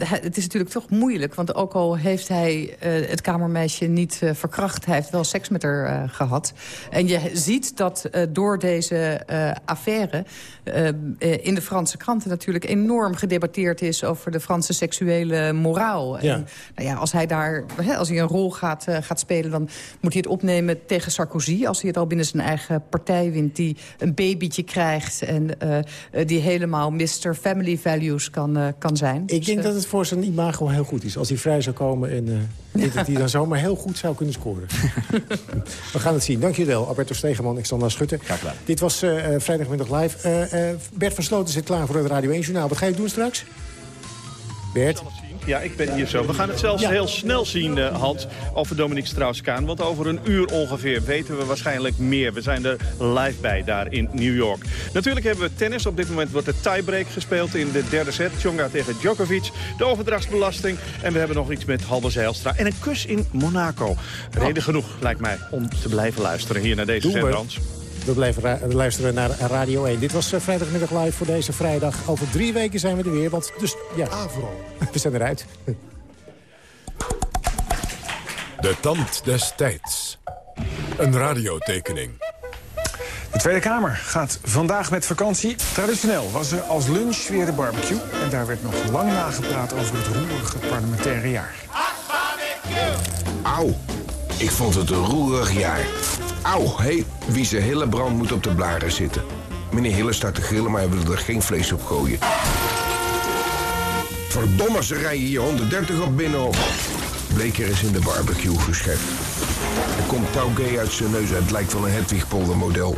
S12: het is natuurlijk toch moeilijk. Want ook al heeft hij het kamermeisje niet verkracht... hij heeft wel seks met haar gehad. En je ziet dat door deze affaire... in de Franse kranten natuurlijk enorm gedebatteerd is... over de Franse seksuele moraal.
S9: Ja.
S12: En, nou ja, als hij daar als hij een rol gaat, gaat spelen... dan moet hij het opnemen tegen Sarkozy... als hij het al binnen zijn eigen partij wint... die een babytje krijgt en die helemaal Mr. Family Values kan, kan zijn.
S9: Ik dus, denk uh, dat het voor zijn imago heel goed is. Als hij vrij zou komen en uh, dat hij dan zomaar heel goed zou kunnen scoren. We gaan het zien. Dank jullie wel, Alberto Stegeman, Xander Schutter. Dit was vrijdagmiddag live. Bert van Sloten zit klaar voor het Radio 1 Journaal. Wat ga je doen straks? Bert?
S15: Ja, ik ben hier zo. We gaan het zelfs ja. heel snel zien, uh, Hans, over Dominique Strauss-Kaan. Want over een uur ongeveer weten we waarschijnlijk meer. We zijn er live bij, daar in New York. Natuurlijk hebben we tennis. Op dit moment wordt de tiebreak gespeeld in de derde set. Tsonga tegen Djokovic. De overdrachtsbelasting. En we hebben nog iets met Halbe Zijlstra. En een kus in Monaco. Reden genoeg, lijkt mij, om te blijven luisteren hier naar deze Hans.
S9: We blijven luisteren naar Radio 1. Dit was uh, vrijdagmiddag live voor deze vrijdag. Over drie weken zijn we er weer, want dus, ja,
S1: Avro.
S9: we zijn eruit.
S1: De tand des tijds. Een radiotekening.
S16: De Tweede Kamer gaat vandaag met vakantie. Traditioneel was er als lunch weer de barbecue. En daar werd nog lang nagepraat over het roerige parlementaire jaar.
S17: Auw, ik vond het een roerig jaar. Auw, hé, hey, Wiese Hillebrand moet op de blaren zitten. Meneer Hille staat te grillen, maar hij wil er geen vlees op gooien. Verdomme, ze rijden hier 130 op binnenop. Bleker is in de barbecue geschept. Er komt touwgay uit zijn neus het lijkt wel een Hedwigpolder-model.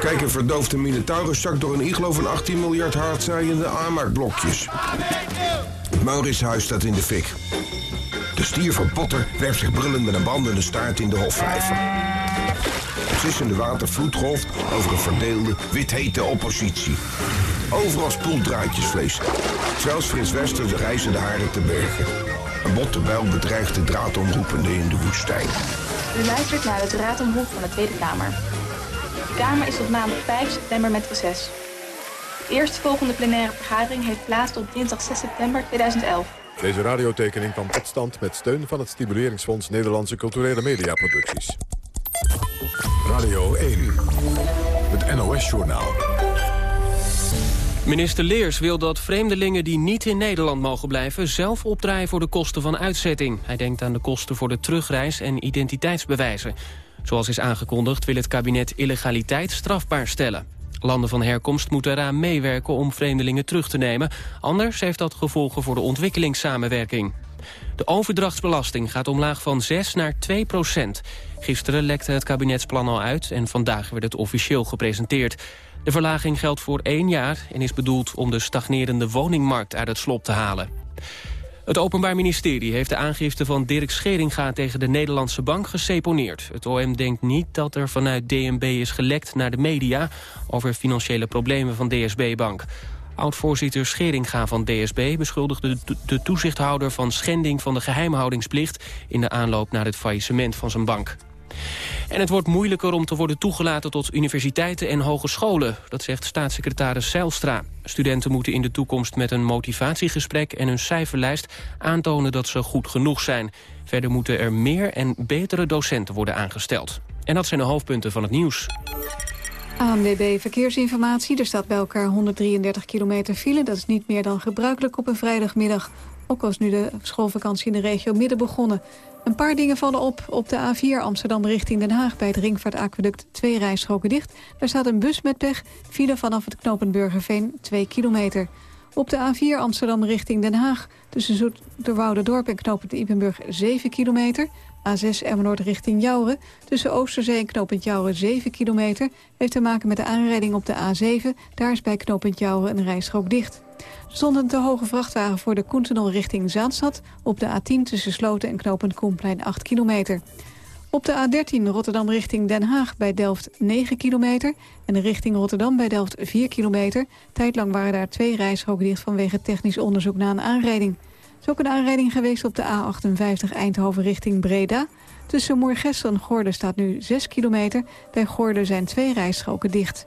S17: Kijk, een verdoofde Minotaurus zakt door een iglo van 18 miljard hardzaaiende aanmaakblokjes. Het Mauritshuis staat in de fik. De stier van Potter werpt zich brullend met een brandende staart in de hofvijver. Sissende watervloed golft over een verdeelde, withete oppositie. Overal spoelt draadjesvlees. Zelfs Frits Wester de haren te bergen. Een botte bijl bedreigt de draadomroepende in de woestijn.
S18: U luistert naar het raadomroep van de Tweede Kamer. De Kamer is tot maandag 5 september met reces. De eerstvolgende plenaire vergadering heeft plaats op dinsdag 6 september 2011.
S1: Deze radiotekening kwam tot stand met steun van het Stimuleringsfonds Nederlandse Culturele Mediaproducties. Radio 1, het NOS-journaal.
S2: Minister Leers wil dat vreemdelingen die niet in Nederland mogen blijven... zelf opdraaien voor de kosten van uitzetting. Hij denkt aan de kosten voor de terugreis en identiteitsbewijzen. Zoals is aangekondigd wil het kabinet illegaliteit strafbaar stellen. Landen van herkomst moeten eraan meewerken om vreemdelingen terug te nemen. Anders heeft dat gevolgen voor de ontwikkelingssamenwerking. De overdrachtsbelasting gaat omlaag van 6 naar 2 procent. Gisteren lekte het kabinetsplan al uit en vandaag werd het officieel gepresenteerd. De verlaging geldt voor één jaar en is bedoeld om de stagnerende woningmarkt uit het slop te halen. Het Openbaar Ministerie heeft de aangifte van Dirk Scheringa tegen de Nederlandse Bank geseponeerd. Het OM denkt niet dat er vanuit DNB is gelekt naar de media over financiële problemen van DSB Bank. Oud-voorzitter Scheringa van DSB beschuldigde de toezichthouder van schending van de geheimhoudingsplicht in de aanloop naar het faillissement van zijn bank. En het wordt moeilijker om te worden toegelaten tot universiteiten en hogescholen. Dat zegt staatssecretaris Zijlstra. Studenten moeten in de toekomst met een motivatiegesprek en een cijferlijst aantonen dat ze goed genoeg zijn. Verder moeten er meer en betere docenten worden aangesteld. En dat zijn de hoofdpunten van het nieuws.
S5: ANWB Verkeersinformatie. Er staat bij elkaar 133 kilometer file. Dat is niet meer dan gebruikelijk op een vrijdagmiddag. Ook was nu de schoolvakantie in de regio midden begonnen. Een paar dingen vallen op. Op de A4 Amsterdam richting Den Haag bij het Ringvaartaqueduct twee rijstroken dicht. Daar staat een bus met pech. File vanaf het knooppunt Burgerveen 2 kilometer. Op de A4 Amsterdam richting Den Haag tussen Dorp en knooppunt Ipenburg 7 kilometer. A6 Emmeloord richting Jouren. Tussen Oosterzee en knooppunt Jouren 7 kilometer. Heeft te maken met de aanrijding op de A7. Daar is bij knooppunt Jouren een rijstrook dicht. Er stond te hoge vrachtwagen voor de Koentenol richting Zaanstad... op de A10 tussen Sloten en knooppunt Koenplein 8 kilometer. Op de A13 Rotterdam richting Den Haag bij Delft 9 kilometer... en richting Rotterdam bij Delft 4 kilometer. Tijdlang waren daar twee rijstroken dicht vanwege technisch onderzoek na een aanrijding. Er is ook een aanrijding geweest op de A58 Eindhoven richting Breda. Tussen Moergestel en Gordon staat nu 6 kilometer. Bij Gordon zijn twee rijstroken dicht.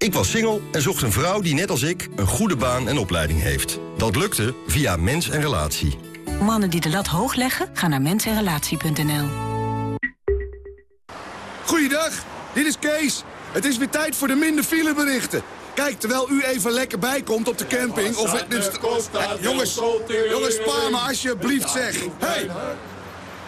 S19: Ik was single en zocht een vrouw die net als ik een goede baan en opleiding heeft. Dat lukte via Mens en Relatie.
S20: Mannen die de lat hoog leggen, gaan naar mensenrelatie.nl.
S21: Goeiedag, dit is Kees. Het is weer tijd voor de minder fileberichten. Kijk, terwijl u even lekker bijkomt op de camping... of... Dus, jongens, jongens, spaar me alsjeblieft, zeg. Hey!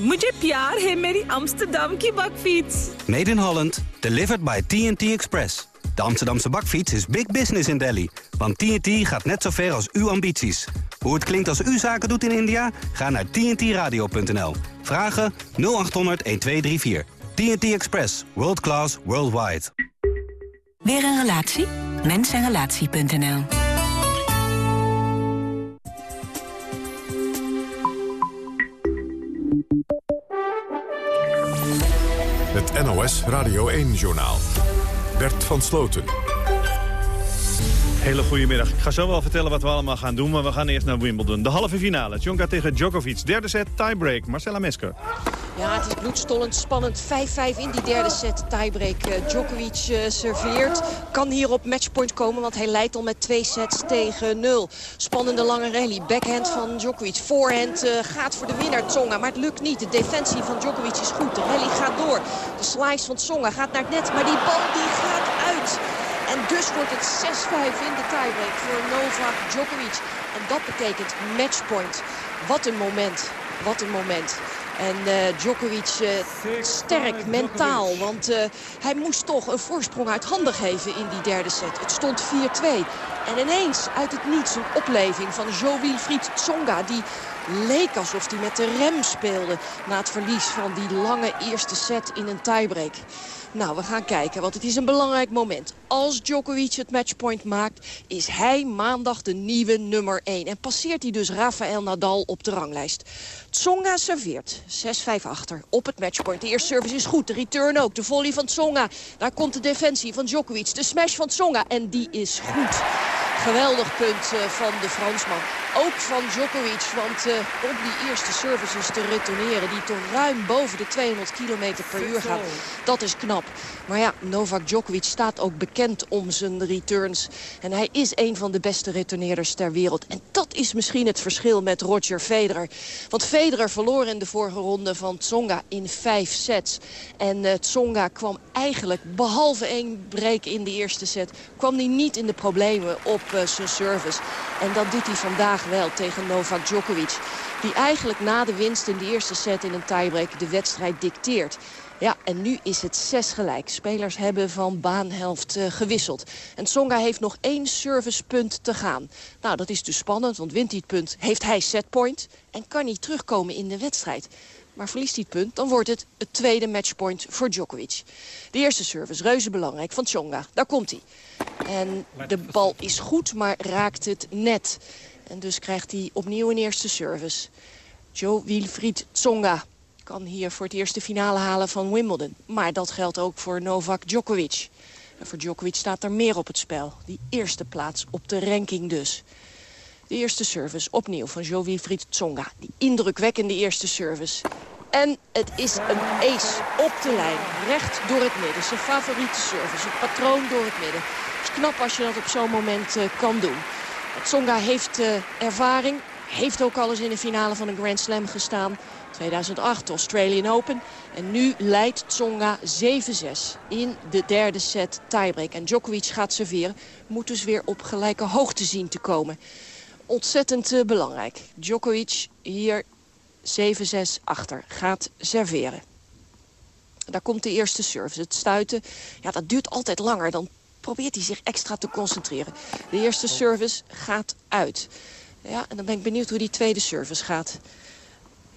S22: मुझे प्यार है मेरी Amsterdam की bakfiets.
S23: Made in Holland, delivered by TNT Express. De Amsterdamse bakfiets is big business in Delhi. Want TNT gaat net zo ver als uw ambities. Hoe het klinkt als u zaken doet in India? Ga naar tntradio.nl. Vragen 0800 1234. TNT Express. World class, worldwide.
S20: Weer een relatie? Mensenrelatie.nl
S1: NOS Radio 1-journaal. Bert van Sloten.
S15: Hele goede middag. Ik ga zo wel vertellen wat we allemaal gaan doen, maar we gaan eerst naar Wimbledon. De halve finale. Tsonga tegen Djokovic. Derde set, tiebreak. Marcella Mesker.
S10: Ja, het is bloedstollend, spannend. 5-5 in die derde set tiebreak. Uh, Djokovic uh, serveert. Kan hier op matchpoint komen, want hij leidt al met twee sets tegen 0. Spannende lange rally. Backhand van Djokovic. Voorhand uh, gaat voor de winnaar Tsonga, maar het lukt niet. De defensie van Djokovic is goed. De rally gaat door. De slice van Tsonga gaat naar het net, maar die bal die gaat uit. En dus wordt het 6-5 in de tiebreak voor Novak Djokovic. En dat betekent matchpoint. Wat een moment. Wat een moment. En uh, Djokovic uh, sterk mentaal, want uh, hij moest toch een voorsprong uit handen geven in die derde set. Het stond 4-2. En ineens uit het niets een opleving van Jo-Wilfried Tsonga... die leek alsof hij met de rem speelde na het verlies van die lange eerste set in een tiebreak. Nou, we gaan kijken, want het is een belangrijk moment. Als Djokovic het matchpoint maakt, is hij maandag de nieuwe nummer 1. En passeert hij dus Rafael Nadal op de ranglijst. Tsonga serveert, 6-5 achter, op het matchpoint. De eerste service is goed, de return ook, de volley van Tsonga. Daar komt de defensie van Djokovic, de smash van Tsonga. En die is goed. Geweldig punt van de Fransman. Ook van Djokovic, want uh, om die eerste services te retourneren... die toch ruim boven de 200 km per uur gaat, dat is knap. Maar ja, Novak Djokovic staat ook bekend om zijn returns. En hij is een van de beste retourneerders ter wereld. En dat is misschien het verschil met Roger Federer. Want Federer verloor in de vorige ronde van Tsonga in vijf sets. En uh, Tsonga kwam eigenlijk, behalve één break in de eerste set... kwam hij niet in de problemen op zijn service. En dat doet hij vandaag wel tegen Novak Djokovic. Die eigenlijk na de winst in de eerste set in een tiebreak de wedstrijd dicteert. Ja, en nu is het zes gelijk. Spelers hebben van baanhelft uh, gewisseld. En Tsonga heeft nog één servicepunt te gaan. Nou, dat is dus spannend, want wint hij het punt, heeft hij setpoint... en kan hij terugkomen in de wedstrijd. Maar verliest hij het punt, dan wordt het het tweede matchpoint voor Djokovic. De eerste service, reuze belangrijk, van Tsonga. Daar komt hij. En de bal is goed, maar raakt het net. En dus krijgt hij opnieuw een eerste service. Joe Wilfried Tsonga kan hier voor het eerst de finale halen van Wimbledon. Maar dat geldt ook voor Novak Djokovic. En voor Djokovic staat er meer op het spel. Die eerste plaats op de ranking dus. De eerste service opnieuw van Jo Wilfried Tsonga. Die indrukwekkende eerste service. En het is een ace op de lijn. Recht door het midden. Zijn favoriete service. Een patroon door het midden. Het is knap als je dat op zo'n moment uh, kan doen. Tsonga heeft uh, ervaring. Heeft ook alles in de finale van een Grand Slam gestaan. 2008 Australian Open. En nu leidt Tsonga 7-6 in de derde set tiebreak. En Djokovic gaat serveren. Moet dus weer op gelijke hoogte zien te komen. Ontzettend uh, belangrijk. Djokovic hier 7-6 achter. Gaat serveren. Daar komt de eerste service. Het stuiten, ja, dat duurt altijd langer. Dan probeert hij zich extra te concentreren. De eerste service gaat uit. Ja, en dan ben ik benieuwd hoe die tweede service gaat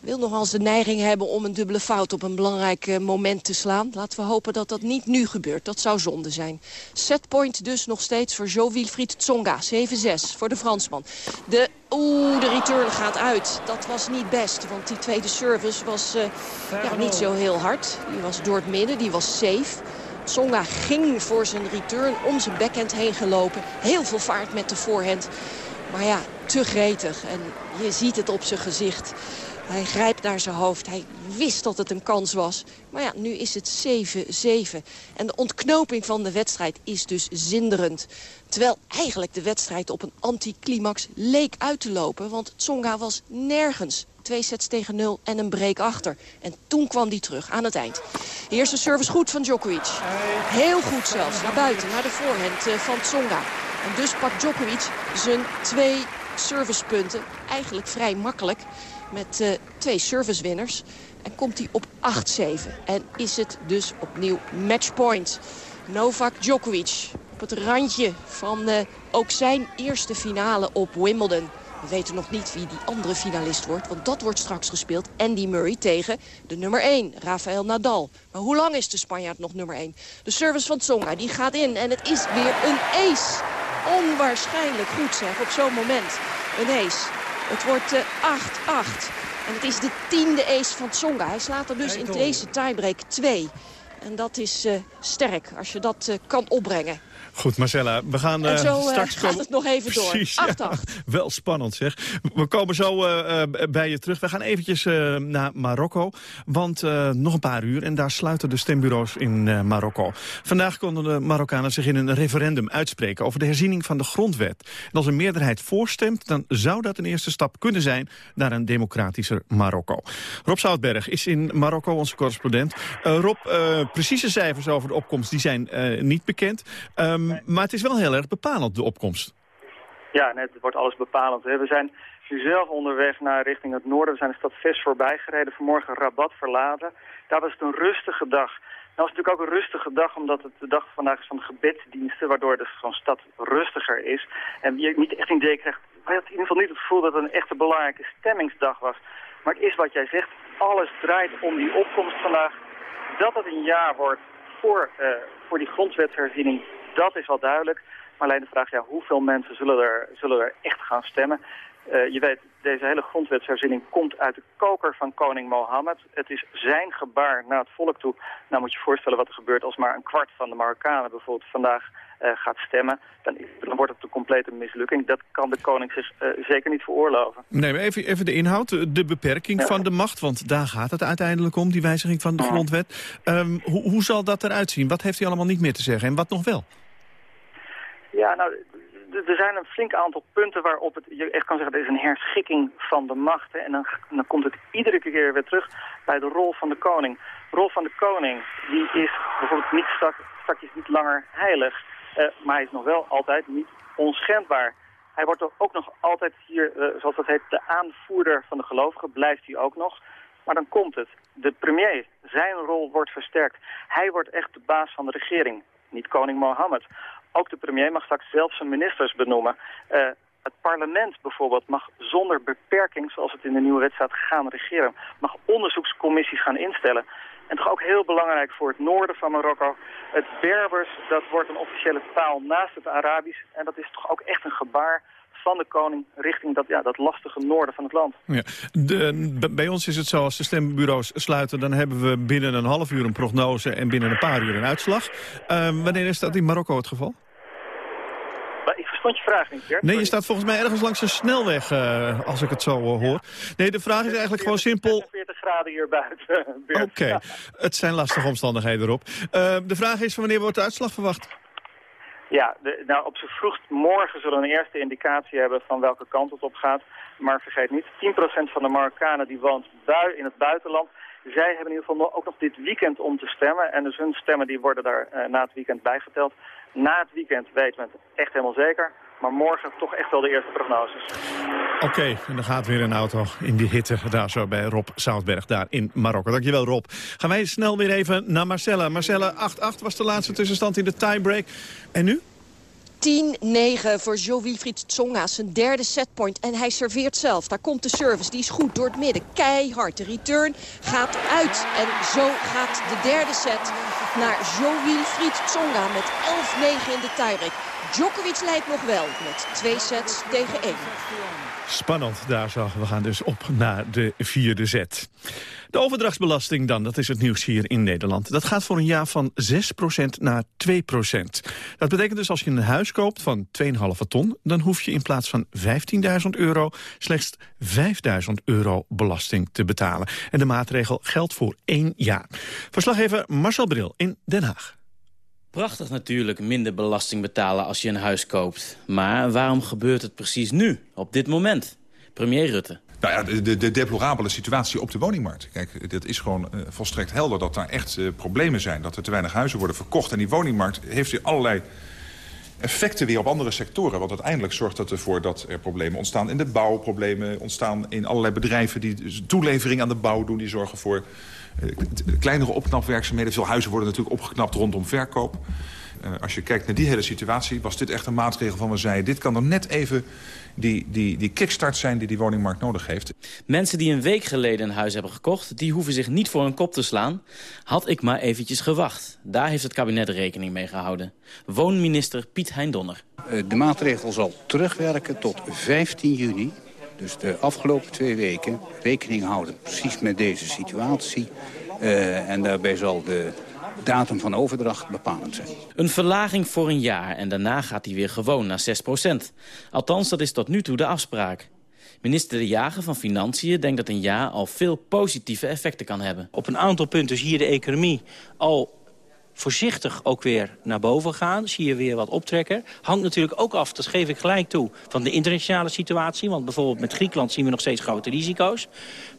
S10: wil nog wel eens de neiging hebben om een dubbele fout op een belangrijk uh, moment te slaan. Laten we hopen dat dat niet nu gebeurt. Dat zou zonde zijn. Setpoint dus nog steeds voor Jo Wilfried Tsonga. 7-6 voor de Fransman. De, oeh, de return gaat uit. Dat was niet best, want die tweede service was uh, ja, niet zo heel hard. Die was door het midden, die was safe. Tsonga ging voor zijn return om zijn backhand heen gelopen. Heel veel vaart met de voorhand. Maar ja, te gretig. En je ziet het op zijn gezicht. Hij grijpt naar zijn hoofd. Hij wist dat het een kans was. Maar ja, nu is het 7-7. En de ontknoping van de wedstrijd is dus zinderend. Terwijl eigenlijk de wedstrijd op een anticlimax leek uit te lopen. Want Tsonga was nergens. Twee sets tegen nul en een break achter. En toen kwam hij terug aan het eind. De eerste service goed van Djokovic. Heel goed zelfs. Naar buiten, naar de voorhand van Tsonga. En dus pakt Djokovic zijn twee servicepunten. Eigenlijk vrij makkelijk met uh, twee servicewinners. En komt hij op 8-7. En is het dus opnieuw matchpoint. Novak Djokovic op het randje van uh, ook zijn eerste finale op Wimbledon. We weten nog niet wie die andere finalist wordt, want dat wordt straks gespeeld. Andy Murray tegen de nummer 1, Rafael Nadal. Maar hoe lang is de Spanjaard nog nummer 1? De service van Tsonga, die gaat in en het is weer een ace. Onwaarschijnlijk goed zeg, op zo'n moment. Een ace. Het wordt 8-8. Uh, en het is de tiende ace van Tsonga. Hij slaat er dus in deze tiebreak 2. En dat is uh, sterk, als je dat uh, kan opbrengen.
S15: Goed, Marcella, we gaan
S10: en zo
S15: straks
S10: gaat het nog even door.
S15: Precies,
S10: 8-8.
S15: Wel spannend, zeg. We komen zo bij je terug. We gaan eventjes naar Marokko, want nog een paar uur... en daar sluiten de stembureaus in Marokko. Vandaag konden de Marokkanen zich in een referendum uitspreken... over de herziening van de grondwet. En als een meerderheid voorstemt, dan zou dat een eerste stap kunnen zijn... naar een democratischer Marokko. Rob Zoutberg is in Marokko onze correspondent. Rob, precieze cijfers over de opkomst die zijn niet bekend... Um, maar het is wel heel erg bepalend, de opkomst.
S24: Ja, net, het wordt alles bepalend. We zijn nu zelf onderweg naar richting het noorden. We zijn de stad Ves voorbij gereden, vanmorgen Rabat verlaten. Daar was het een rustige dag. Dat was natuurlijk ook een rustige dag, omdat het de dag vandaag is van gebedsdiensten, waardoor de stad rustiger is. En je niet echt een idee krijgt, je had in ieder geval niet het gevoel dat het een echte belangrijke stemmingsdag was. Maar het is wat jij zegt, alles draait om die opkomst vandaag. Dat het een jaar wordt voor, uh, voor die grondwetsherziening, dat is wel duidelijk. Maar alleen de vraag, ja, hoeveel mensen zullen er, zullen er echt gaan stemmen? Uh, je weet, deze hele grondwetsherziening komt uit de koker van koning Mohammed. Het is zijn gebaar naar het volk toe. Nou moet je je voorstellen wat er gebeurt als maar een kwart van de Marokkanen bijvoorbeeld vandaag uh, gaat stemmen. Dan, dan, wordt het een complete mislukking. Dat kan de koning zich uh, zeker niet veroorloven.
S15: Nee, maar even, even de inhoud, de beperking ja. van de macht. Want daar gaat het uiteindelijk om, die wijziging van de grondwet. Um, hoe, hoe zal dat eruit zien? Wat heeft hij allemaal niet meer te zeggen en wat nog wel?
S24: Ja, nou, er zijn een flink aantal punten waarop het, je echt kan zeggen, er is een herschikking van de machten. En dan, dan komt het iedere keer weer terug bij de rol van de koning. De rol van de koning, die is bijvoorbeeld niet strak, straks niet langer heilig. Uh, maar hij is nog wel altijd niet onschendbaar. Hij wordt ook nog altijd hier, uh, zoals dat heet, de aanvoerder van de gelovigen, blijft hij ook nog. Maar dan komt het. De premier, zijn rol wordt versterkt. Hij wordt echt de baas van de regering, niet koning Mohammed. Ook de premier mag straks zelf zijn ministers benoemen. Uh, het parlement bijvoorbeeld mag zonder beperking, zoals het in de nieuwe wet staat, gaan regeren. Mag onderzoekscommissies gaan instellen. En toch ook heel belangrijk voor het noorden van Marokko. Het Berbers, dat wordt een officiële taal naast het Arabisch. En dat is toch ook echt een gebaar van de koning richting dat, ja, dat lastige noorden van het land.
S15: Ja. De, bij ons is het zo, als de stembureaus sluiten... dan hebben we binnen een half uur een prognose en binnen een paar uur een uitslag. Uh, wanneer is dat in Marokko het geval?
S24: Ik verstond je vraag niet, Gert.
S15: Nee, je staat volgens mij ergens langs een snelweg, uh, als ik het zo uh, hoor. Nee, de vraag is eigenlijk gewoon simpel...
S24: 40 graden hier buiten.
S15: Oké, okay. ja. het zijn lastige omstandigheden erop. Uh, de vraag is, wanneer wordt de uitslag verwacht?
S24: Ja, nou op z'n vroegst morgen zullen we een eerste indicatie hebben van welke kant het op gaat. Maar vergeet niet, 10% van de Marokkanen die woont in het buitenland. Zij hebben in ieder geval ook nog dit weekend om te stemmen. En dus hun stemmen die worden daar uh, na het weekend bijgeteld. Na het weekend weten we het echt helemaal zeker. Maar morgen toch echt wel de eerste prognoses.
S15: Oké, okay, en dan gaat weer een auto in die hitte daar zo bij Rob Zoutberg daar in Marokko. Dankjewel Rob. Gaan wij snel weer even naar Marcella. Marcella, 8-8 was de laatste tussenstand in de tiebreak. En nu?
S10: 10-9 voor Jo-Wilfried Tsonga, zijn derde setpoint. En hij serveert zelf. Daar komt de service, die is goed door het midden. Keihard, de return gaat uit. En zo gaat de derde set naar Jo-Wilfried Tsonga met 11-9 in de tiebreak. Djokovic leidt nog wel met twee sets tegen één.
S15: Spannend, daar zo. We gaan dus op naar de vierde set. De overdrachtsbelasting dan, dat is het nieuws hier in Nederland. Dat gaat voor een jaar van 6% naar 2%. Dat betekent dus als je een huis koopt van 2,5 ton... dan hoef je in plaats van 15.000 euro slechts 5.000 euro belasting te betalen. En de maatregel geldt voor één jaar. Verslaggever Marcel Bril in Den Haag.
S25: Prachtig natuurlijk minder belasting betalen als je een huis koopt. Maar waarom gebeurt het precies nu, op dit moment? Premier Rutte.
S26: Nou ja, de, de, deplorabele situatie op de woningmarkt. Kijk, het is gewoon uh, volstrekt helder dat daar echt uh, problemen zijn. Dat er te weinig huizen worden verkocht. En die woningmarkt heeft allerlei effecten weer op andere sectoren. Want uiteindelijk zorgt dat ervoor dat er problemen ontstaan in de bouw. Problemen ontstaan in allerlei bedrijven die toelevering aan de bouw doen. Die zorgen voor kleinere opknapwerkzaamheden. Veel huizen worden natuurlijk opgeknapt rondom verkoop. Uh, als je kijkt naar die hele situatie, was dit echt een maatregel van we zeiden... dit kan er net even die, die, die kickstart zijn die die woningmarkt nodig heeft.
S25: Mensen die een week geleden een huis hebben gekocht... die hoeven zich niet voor een kop te slaan. Had ik maar eventjes gewacht. Daar heeft het kabinet rekening mee gehouden. Woonminister Piet Heindonner.
S27: De maatregel zal terugwerken tot 15 juni. Dus de afgelopen twee weken rekening houden precies met deze situatie. Uh, en daarbij zal de datum van overdracht bepalend zijn.
S25: Een verlaging voor een jaar en daarna gaat hij weer gewoon naar 6% Althans, dat is tot nu toe de afspraak. Minister De Jager van Financiën denkt dat een jaar al veel positieve effecten kan hebben.
S28: Op een aantal punten zie je de economie al voorzichtig ook weer naar boven gaan. Zie je weer wat optrekken. Hangt natuurlijk ook af, dat geef ik gelijk toe, van de internationale situatie. Want bijvoorbeeld met Griekenland zien we nog steeds grote risico's.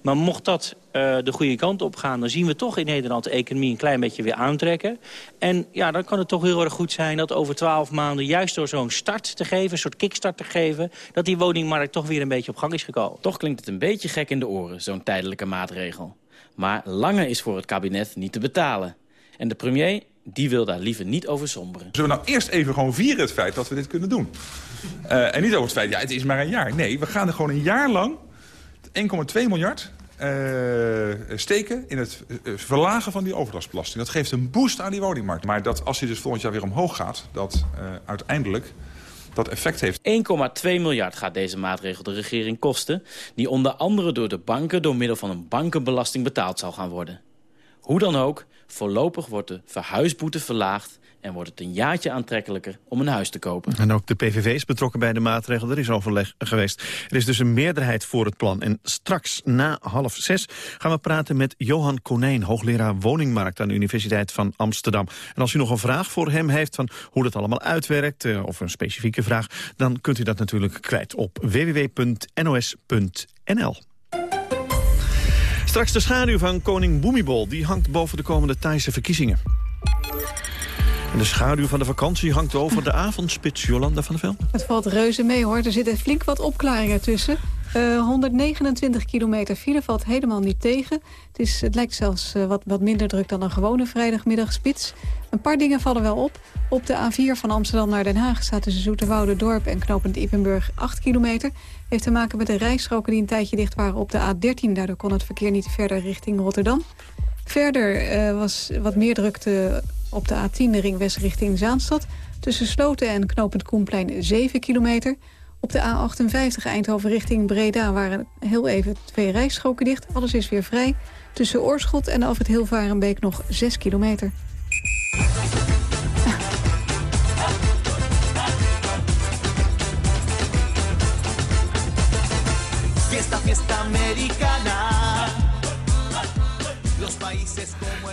S28: Maar mocht dat uh, de goede kant op gaan... dan zien we toch in Nederland de economie een klein beetje weer aantrekken. En ja, dan kan het toch heel erg goed zijn dat over twaalf maanden... juist door zo'n start te geven, een soort kickstart te geven... dat die woningmarkt toch weer een beetje op gang is gekomen.
S25: Toch klinkt het een beetje gek in de oren, zo'n tijdelijke maatregel. Maar langer is voor het kabinet niet te betalen. En de premier die wil daar liever niet over somberen.
S26: Zullen we nou eerst even gewoon vieren het feit dat we dit kunnen doen? Uh, en niet over het feit, ja, het is maar een jaar. Nee, we gaan er gewoon een jaar lang 1,2 miljard uh, steken in het uh, verlagen van die overdrachtsbelasting. Dat geeft een boost aan die woningmarkt. Maar dat als die dus volgend jaar weer omhoog gaat, dat uiteindelijk dat effect heeft.
S25: 1,2 miljard gaat deze maatregel de regering kosten... die onder andere door de banken door middel van een bankenbelasting betaald zal gaan worden. Hoe dan ook, voorlopig wordt de verhuisboete verlaagd en wordt het een jaartje aantrekkelijker om een huis te kopen.
S15: En ook de PVV is betrokken bij de maatregel. Er is overleg geweest. Er is dus een meerderheid voor het plan. En straks na half zes gaan we praten met Johan Konijn... hoogleraar woningmarkt aan de Universiteit van Amsterdam. En als u nog een vraag voor hem heeft van hoe dat allemaal uitwerkt... Eh, of een specifieke vraag, dan kunt u dat natuurlijk kwijt op www.nos.nl. Straks de schaduw van koning Boemibol. Die hangt boven de komende Thaise verkiezingen. En de schaduw van de vakantie hangt over de avondspits Jolanda van der Veld.
S5: Het valt reuze mee hoor. Er zitten flink wat opklaringen tussen. 129 eh, kilometer file valt helemaal niet tegen. Het, is, het lijkt zelfs uh, wat, wat minder druk dan een gewone vrijdagmiddagspits. Een paar dingen vallen wel op. Op de A4 van Amsterdam naar Den Haag staat tussen Zoeterwoude Dorp en Knopend Ippenburg 8 kilometer. Heeft te maken met de rijstroken die een tijdje dicht waren op de A13. Daardoor kon het verkeer niet verder richting Rotterdam. Verder uh, was wat meer drukte op de A10 de ringwest richting Zaanstad. Tussen Sloten en Knopend Koenplein 7 kilometer. Op de A58 Eindhoven richting Breda waren heel even twee rijstroken dicht. Alles is weer vrij. Tussen Oorschot en het Hilvarenbeek nog 6 kilometer. Fiesta, fiesta americana.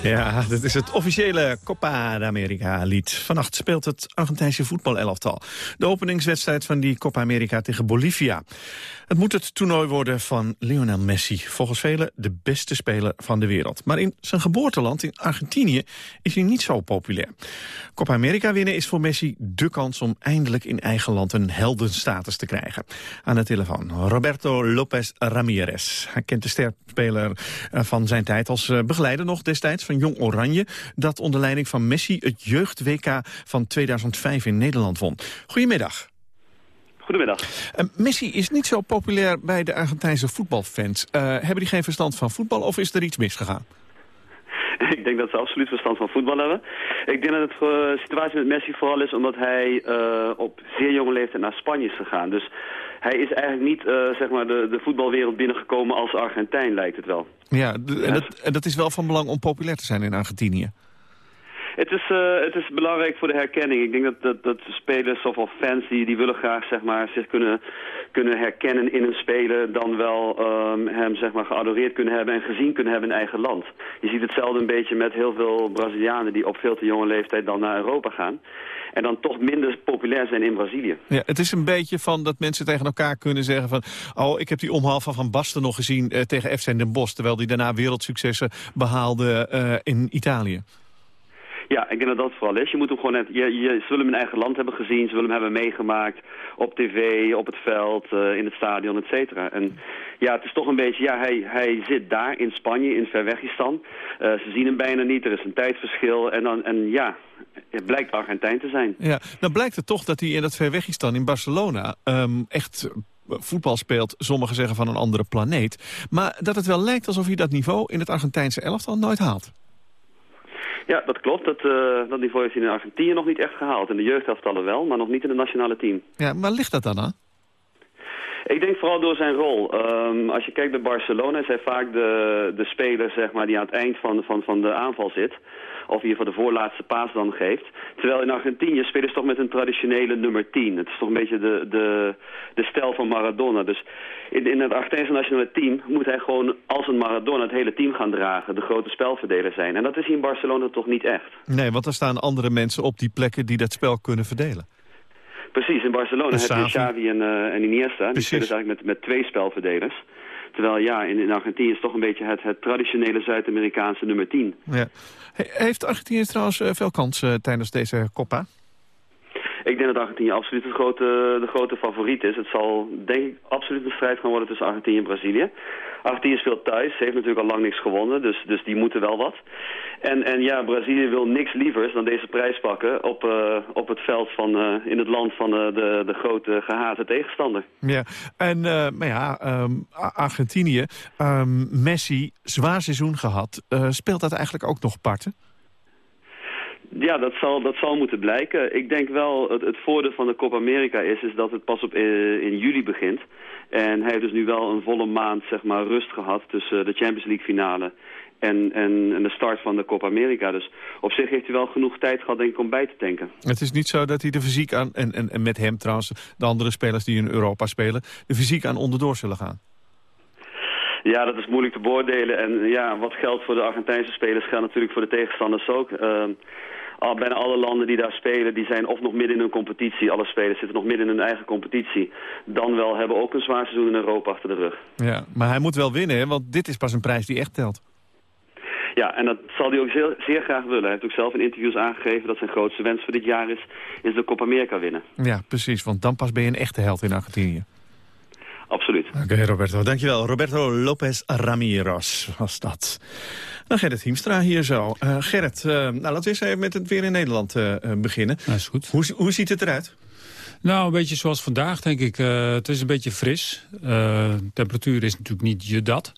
S15: Ja, dit is het officiële Copa de America lied. Vannacht speelt het Argentijnse voetbalelftal. De openingswedstrijd van die Copa America tegen Bolivia. Het moet het toernooi worden van Lionel Messi. Volgens velen de beste speler van de wereld. Maar in zijn geboorteland, in Argentinië, is hij niet zo populair. Copa America winnen is voor Messi de kans om eindelijk in eigen land een heldenstatus te krijgen. Aan de telefoon Roberto Lopez Ramirez. Hij kent de sterspeler eh, van zijn tijd als eh, begeleider nog destijds van Jong Oranje... dat onder leiding van Messi het jeugd-WK van 2005 in Nederland won. Goedemiddag.
S29: Goedemiddag.
S15: Uh, Messi is niet zo populair bij de Argentijnse voetbalfans. Uh, hebben die geen verstand van voetbal of is er iets misgegaan?
S29: Ik denk dat ze absoluut verstand van voetbal hebben. Ik denk dat het de situatie met Messi vooral is omdat hij uh, op zeer jonge leeftijd naar Spanje is gegaan. Dus hij is eigenlijk niet zeg maar de, de voetbalwereld binnengekomen als Argentijn, lijkt het wel.
S15: Ja, en dat, en dat is wel van belang om populair te zijn in Argentinië.
S29: Het is, uh, het is belangrijk voor de herkenning. Ik denk dat, dat, dat spelers of, fans die, willen graag zeg maar, zich kunnen, kunnen herkennen in een speler... dan wel um, hem zeg maar, geadoreerd kunnen hebben en gezien kunnen hebben in eigen land. Je ziet hetzelfde een beetje met heel veel Brazilianen die op veel te jonge leeftijd dan naar Europa gaan. En dan toch minder populair zijn in Brazilië.
S15: Ja, het is een beetje van dat mensen tegen elkaar kunnen zeggen van... oh, ik heb die omhaal van Basten nog gezien uh, tegen FC Den Bosch... terwijl die daarna wereldsuccessen behaalde uh, in Italië.
S29: Ja, ik denk dat dat vooral is. Je moet hem gewoon net, je, je, ze willen hem in eigen land hebben gezien, ze willen hem hebben meegemaakt op tv, op het veld, uh, in het stadion, et cetera. En ja, het is toch een beetje, ja, hij, hij zit daar in Spanje, in Verwegistan. Uh, ze zien hem bijna niet, er is een tijdverschil en, dan, en ja, het blijkt Argentijn te zijn.
S15: Ja, dan blijkt het toch dat hij in dat Verwegistan in Barcelona um, echt voetbal speelt, sommigen zeggen van een andere planeet. Maar dat het wel lijkt alsof hij dat niveau in het Argentijnse elftal nooit haalt.
S29: Ja, dat klopt. Dat, uh, dat niveau heeft hij in Argentinië nog niet echt gehaald. In de jeugdhelftallen wel, maar nog niet in het nationale team.
S15: Ja, waar ligt dat dan aan?
S29: Ik denk vooral door zijn rol. Ehm, als je kijkt bij Barcelona is hij vaak de, de speler zeg maar, die aan het eind van, van, van de aanval zit. Of in ieder de voorlaatste paas dan geeft. Terwijl in Argentinië spelen ze toch met een traditionele nummer 10. Het is toch een beetje de, de, de stijl van Maradona. Dus in, in het Argentijnse nationale team moet hij gewoon als een Maradona het hele team gaan dragen. De grote spelverdeler zijn. En dat is in Barcelona toch niet echt.
S15: Nee, want er staan andere mensen op die plekken die dat spel kunnen verdelen.
S29: Precies, in Barcelona heb je Xavi en, uh, en Iniesta. Die spelen dus eigenlijk met, met twee spelverdelers. Terwijl ja, in, in Argentinië is het toch een beetje het, het traditionele Zuid-Amerikaanse nummer 10.
S15: Ja. Heeft Argentinië trouwens uh, veel kans uh, tijdens deze Copa?
S29: Ik denk dat Argentinië absoluut grote, de grote favoriet is. Het zal denk ik absoluut een strijd gaan worden tussen Argentinië en Brazilië. Argentinië speelt thuis, heeft natuurlijk al lang niks gewonnen, dus, dus die moeten wel wat. En, en ja, Brazilië wil niks lievers dan deze prijs pakken op, uh, op het veld van, uh, in het land van uh, de, de grote gehate tegenstander.
S15: Ja, en maar ja, um, Argentinië, um, Messi, zwaar seizoen gehad. speelt dat eigenlijk ook nog parten?
S29: Ja, dat zal, dat zal moeten blijken. Ik denk wel, het, het voordeel van de Copa America is, is dat het pas op in, in juli begint. En hij heeft dus nu wel een volle maand zeg maar, rust gehad tussen de Champions League finale en, en, en, de start van de Copa America. Dus op zich heeft hij wel genoeg tijd gehad denk ik, om bij te tanken.
S15: Het is niet zo dat hij de fysiek aan, en, en, en met hem trouwens, de andere spelers die in Europa spelen, de fysiek aan onderdoor zullen gaan.
S29: Ja, dat is moeilijk te beoordelen. En ja, wat geldt voor de Argentijnse spelers geldt natuurlijk voor de tegenstanders ook. Uh, al, bijna alle landen die daar spelen, die zijn of nog midden in hun competitie. Alle spelers zitten nog midden in hun eigen competitie. Dan wel hebben ook een zwaar seizoen in Europa achter de rug.
S15: Ja, maar hij moet wel winnen, want dit is pas een prijs die echt telt.
S29: Ja, en dat zal hij ook zeer, zeer, graag willen. Hij heeft ook zelf in interviews aangegeven dat zijn grootste wens voor dit jaar is, is de Copa America winnen.
S15: Ja, precies, want dan pas ben je een echte held in Argentinië.
S29: Absoluut.
S15: Oké, okay, Roberto. Dankjewel. Roberto Lopez Ramirez was dat. Nou, Gerrit Hiemstra hier zo. Uh, Gerrit, uh, nou, laten we eens even met het weer in Nederland uh, beginnen.
S30: Dat is goed.
S15: Hoe, hoe ziet het eruit?
S30: Nou, een beetje zoals vandaag, denk ik. het is een beetje fris. temperatuur is natuurlijk niet je dat.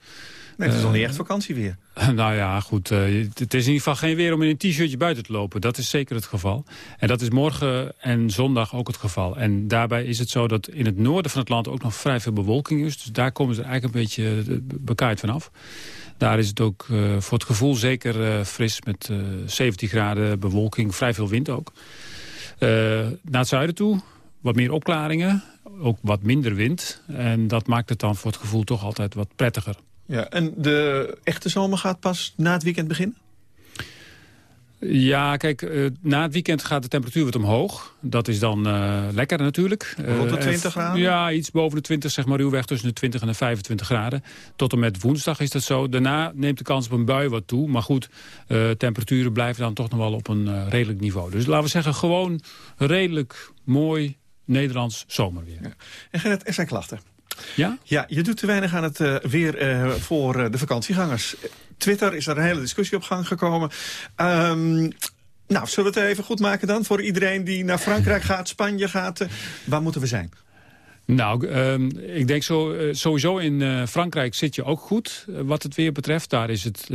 S15: Nee, het is al niet echt vakantieweer.
S30: Nou ja, goed. Uh, het is in ieder geval geen weer om in een t-shirtje buiten te lopen. Dat is zeker het geval. En dat is morgen en zondag ook het geval. En daarbij is het zo dat in het noorden van het land ook nog vrij veel bewolking is. Dus daar komen ze eigenlijk een beetje bekaaid vanaf. Daar is het ook uh, voor het gevoel zeker uh, fris met 17 graden bewolking. Vrij veel wind ook. naar het zuiden toe, wat meer opklaringen. Ook wat minder wind. En dat maakt het dan voor het gevoel toch altijd wat prettiger.
S15: Ja, en de echte zomer gaat pas na het weekend beginnen?
S30: Ja, kijk, uh, na het weekend gaat de temperatuur wat omhoog. Dat is dan uh, lekker natuurlijk.
S15: Rond de 20 uh, graden?
S30: Ja, iets boven de 20, zeg maar ruwweg tussen de 20 en de 25 graden. Tot en met woensdag is dat zo. Daarna neemt de kans op een bui wat toe. Maar goed, temperaturen blijven dan toch nog wel op een redelijk niveau. Dus laten we zeggen, gewoon redelijk mooi Nederlands zomerweer. Ja.
S15: En Gerrit, er zijn klachten.
S30: Ja?
S15: Ja, je doet te weinig aan het uh, weer uh, voor uh, de vakantiegangers. Twitter is er een hele discussie op gang gekomen. Um, nou, zullen we het even goed maken dan? Voor iedereen die naar Frankrijk gaat, Spanje gaat. waar moeten we zijn?
S30: Nou, uh, ik denk zo, uh, sowieso in uh, Frankrijk zit je ook goed uh, wat het weer betreft. Daar is, het,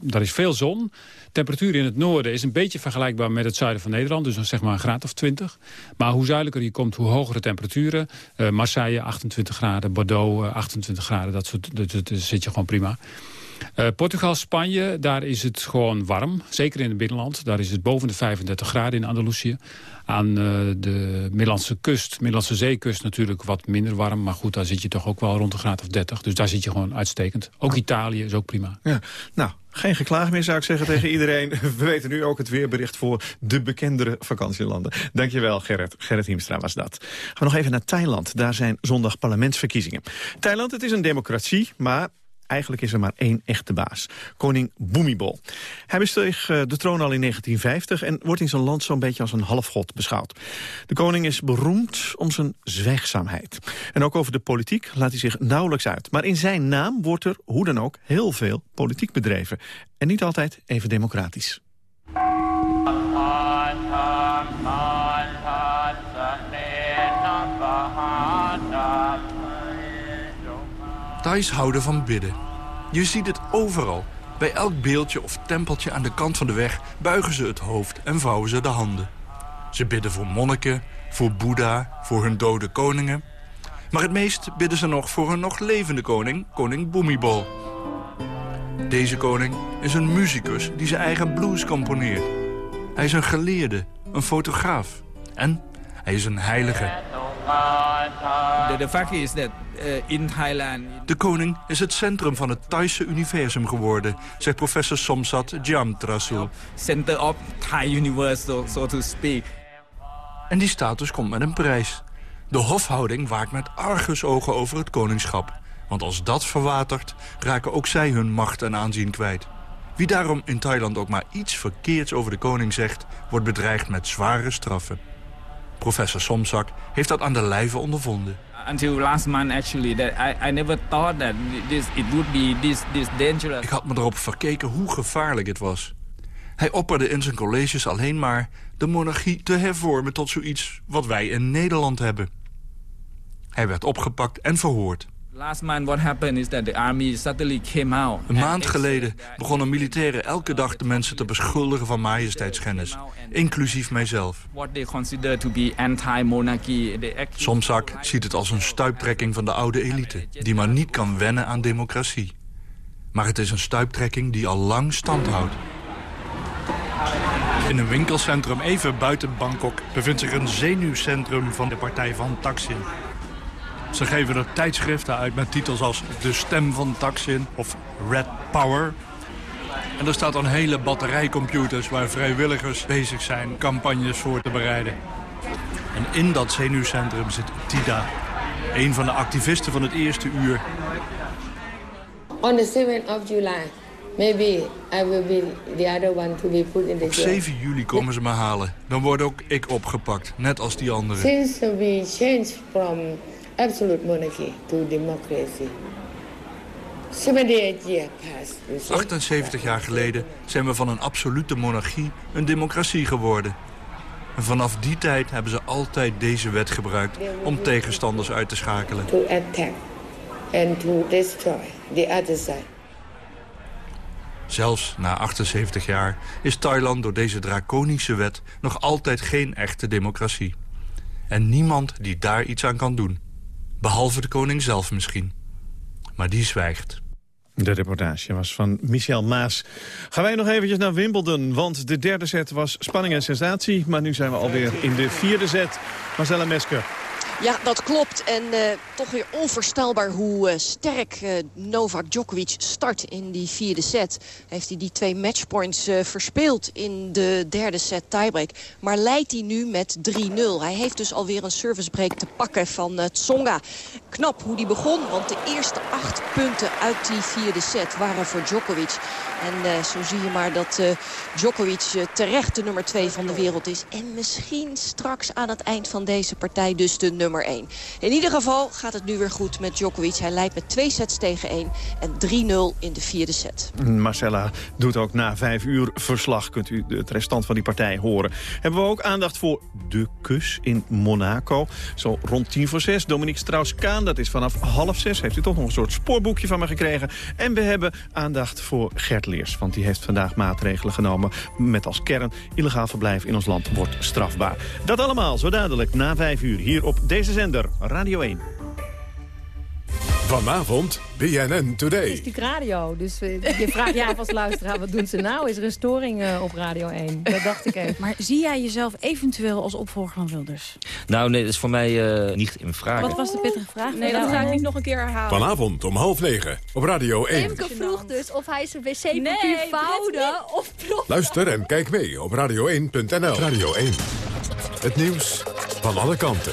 S30: daar is veel zon. Temperatuur in het noorden is een beetje vergelijkbaar met het zuiden van Nederland. Dus dan zeg maar een graad of 20. Maar hoe zuidelijker je komt, hoe hogere temperaturen. Marseille 28 graden, Bordeaux 28 graden. Dat, soort, dat zit je gewoon prima. Uh, Portugal, Spanje, daar is het gewoon warm. Zeker in het binnenland. Daar is het boven de 35 graden in Andalusië. Aan uh, de Middellandse kust, Middellandse zeekust natuurlijk wat minder warm. Maar goed, daar zit je toch ook wel rond een graad of 30. Dus daar zit je gewoon uitstekend. Ook Italië is ook prima.
S15: Ja, nou, geen geklaag meer zou ik zeggen tegen iedereen. We weten nu ook het weerbericht voor de bekendere vakantielanden. Dankjewel Gerrit. Gerrit Hiemstra was dat. Gaan we nog even naar Thailand. Daar zijn zondag parlementsverkiezingen. Thailand, het is een democratie, maar Eigenlijk is er maar één echte baas, koning Bhumibol. Hij besteeg eh, de troon al in 1950 en wordt in zijn land zo'n beetje als een halfgod beschouwd. De koning is beroemd om zijn zwijgzaamheid. En ook over de politiek laat hij zich nauwelijks uit. Maar in zijn naam wordt er, hoe dan ook, heel veel politiek bedreven. En niet altijd even democratisch.
S31: Thais houden van bidden. Je ziet het overal. Bij elk beeldje of tempeltje aan de kant van de weg buigen ze het hoofd en vouwen ze de handen. Ze bidden voor monniken, voor Boeddha, voor hun dode koningen. Maar het meest bidden ze nog voor een nog levende koning, koning Bhumibol. Deze koning is een muzikus die zijn eigen blues componeert. Hij is een geleerde, een fotograaf en hij is een heilige.
S32: Fact is uh, in Thailand...
S31: De koning is het centrum van het Thaise universum geworden, zegt professor Somsat Jamtrasul.
S32: Center of Thai universe, so, so to speak.
S31: En die status komt met een prijs. De hofhouding waakt met argusogen over het koningschap. Want als dat verwatert, raken ook zij hun macht en aanzien kwijt. Wie daarom in Thailand ook maar iets verkeerds over de koning zegt... wordt bedreigd met zware straffen. Professor Somsak heeft dat aan de lijve ondervonden.
S32: Until last month actually that I, I never thought that this it would be this this dangerous.
S31: Ik had me erop verkeken hoe gevaarlijk het was. Hij opperde in zijn colleges alleen maar de monarchie te hervormen tot zoiets wat wij in Nederland hebben. Hij werd opgepakt en verhoord.
S32: Last month what happened is that the army suddenly came out.
S31: Een maand geleden begonnen militairen elke dag de mensen te beschuldigen van majesteitsschennis. Inclusief mijzelf.
S32: What they consider to be anti-monarchy.
S31: Somsak ziet het als een stuiptrekking van de oude elite... die maar niet kan wennen aan democratie. Maar het is een stuiptrekking die al lang stand houdt. In een winkelcentrum even buiten Bangkok bevindt zich een zenuwcentrum van de partij van Taksin. Ze geven er tijdschriften uit met titels als De Stem van Taksin of Red Power. En er staat een hele batterij computers waar vrijwilligers bezig zijn campagnes voor te bereiden. En in dat zenuwcentrum zit Tida, een van de activisten van het eerste uur.
S33: On the 7th of July, maybe I will be the other one to be put in the
S31: Op 7 juli komen ze me halen. Dan word ook ik opgepakt, net als die anderen.
S33: Since we changed from absolute monarchy to democracy. 78 years passed.
S31: 78 jaar geleden zijn we van een absolute monarchie een democratie geworden. En vanaf die tijd hebben ze altijd deze wet gebruikt om tegenstanders uit te schakelen.
S33: To attack and to destroy the other side.
S31: Zelfs na 78 jaar is Thailand door deze draconische wet nog altijd geen echte democratie. En niemand die daar iets aan kan doen. Behalve de koning zelf misschien. Maar die zwijgt.
S15: De reportage was van Michel Maas. Gaan wij nog eventjes naar Wimbledon, want de derde set was spanning en sensatie. Maar nu zijn we alweer in de vierde set. Marcella Mesker.
S10: Ja, dat klopt. En uh, toch weer onvoorstelbaar hoe uh, sterk uh, Novak Djokovic start in die vierde set. Heeft hij die twee matchpoints verspeeld in de derde set tiebreak. Maar leidt hij nu met 3-0. Hij heeft dus alweer een servicebreak te pakken van Tsonga. Knap hoe die begon, want de eerste acht punten uit die vierde set waren voor Djokovic. En zo zie je maar dat Djokovic terecht de nummer 2 van de wereld is. En misschien straks aan het eind van deze partij dus de nummer 1. In ieder geval gaat het nu weer goed met Djokovic. Hij leidt met twee sets tegen 1 en 3-0 in de vierde set.
S15: Marcella doet ook na vijf uur verslag. Kunt u het restant van die partij horen. Hebben we ook aandacht voor de kus in Monaco. Zo rond tien voor zes. Dominique Strauss-Kaan, dat is vanaf half zes. Heeft u toch nog een soort spoorboekje van me gekregen. En we hebben aandacht voor Gert Leers. Want die heeft vandaag maatregelen genomen. Met als kern illegaal verblijf in ons land wordt strafbaar. Dat allemaal zo dadelijk na vijf uur hier op deze zender Radio 1.
S1: Vanavond BNN Today.
S34: Het is natuurlijk radio, dus uh, je vraagt je af als luisteraar... wat doen ze nou? Is er een storing uh, op Radio 1? Dat dacht ik even.
S35: Maar zie jij jezelf eventueel als opvolger van Wilders?
S36: Nou, nee, dat is voor mij uh, niet in vraag.
S34: Wat was de pittige vraag?
S35: Nee, dat ga ik niet nog een keer herhalen.
S1: Vanavond om half negen op Radio 1.
S35: Remke vroeg dus of hij zijn wc-papier nee, vouwde of proppen.
S1: Luister en kijk mee op radio1.nl. Radio 1. Het nieuws van alle kanten.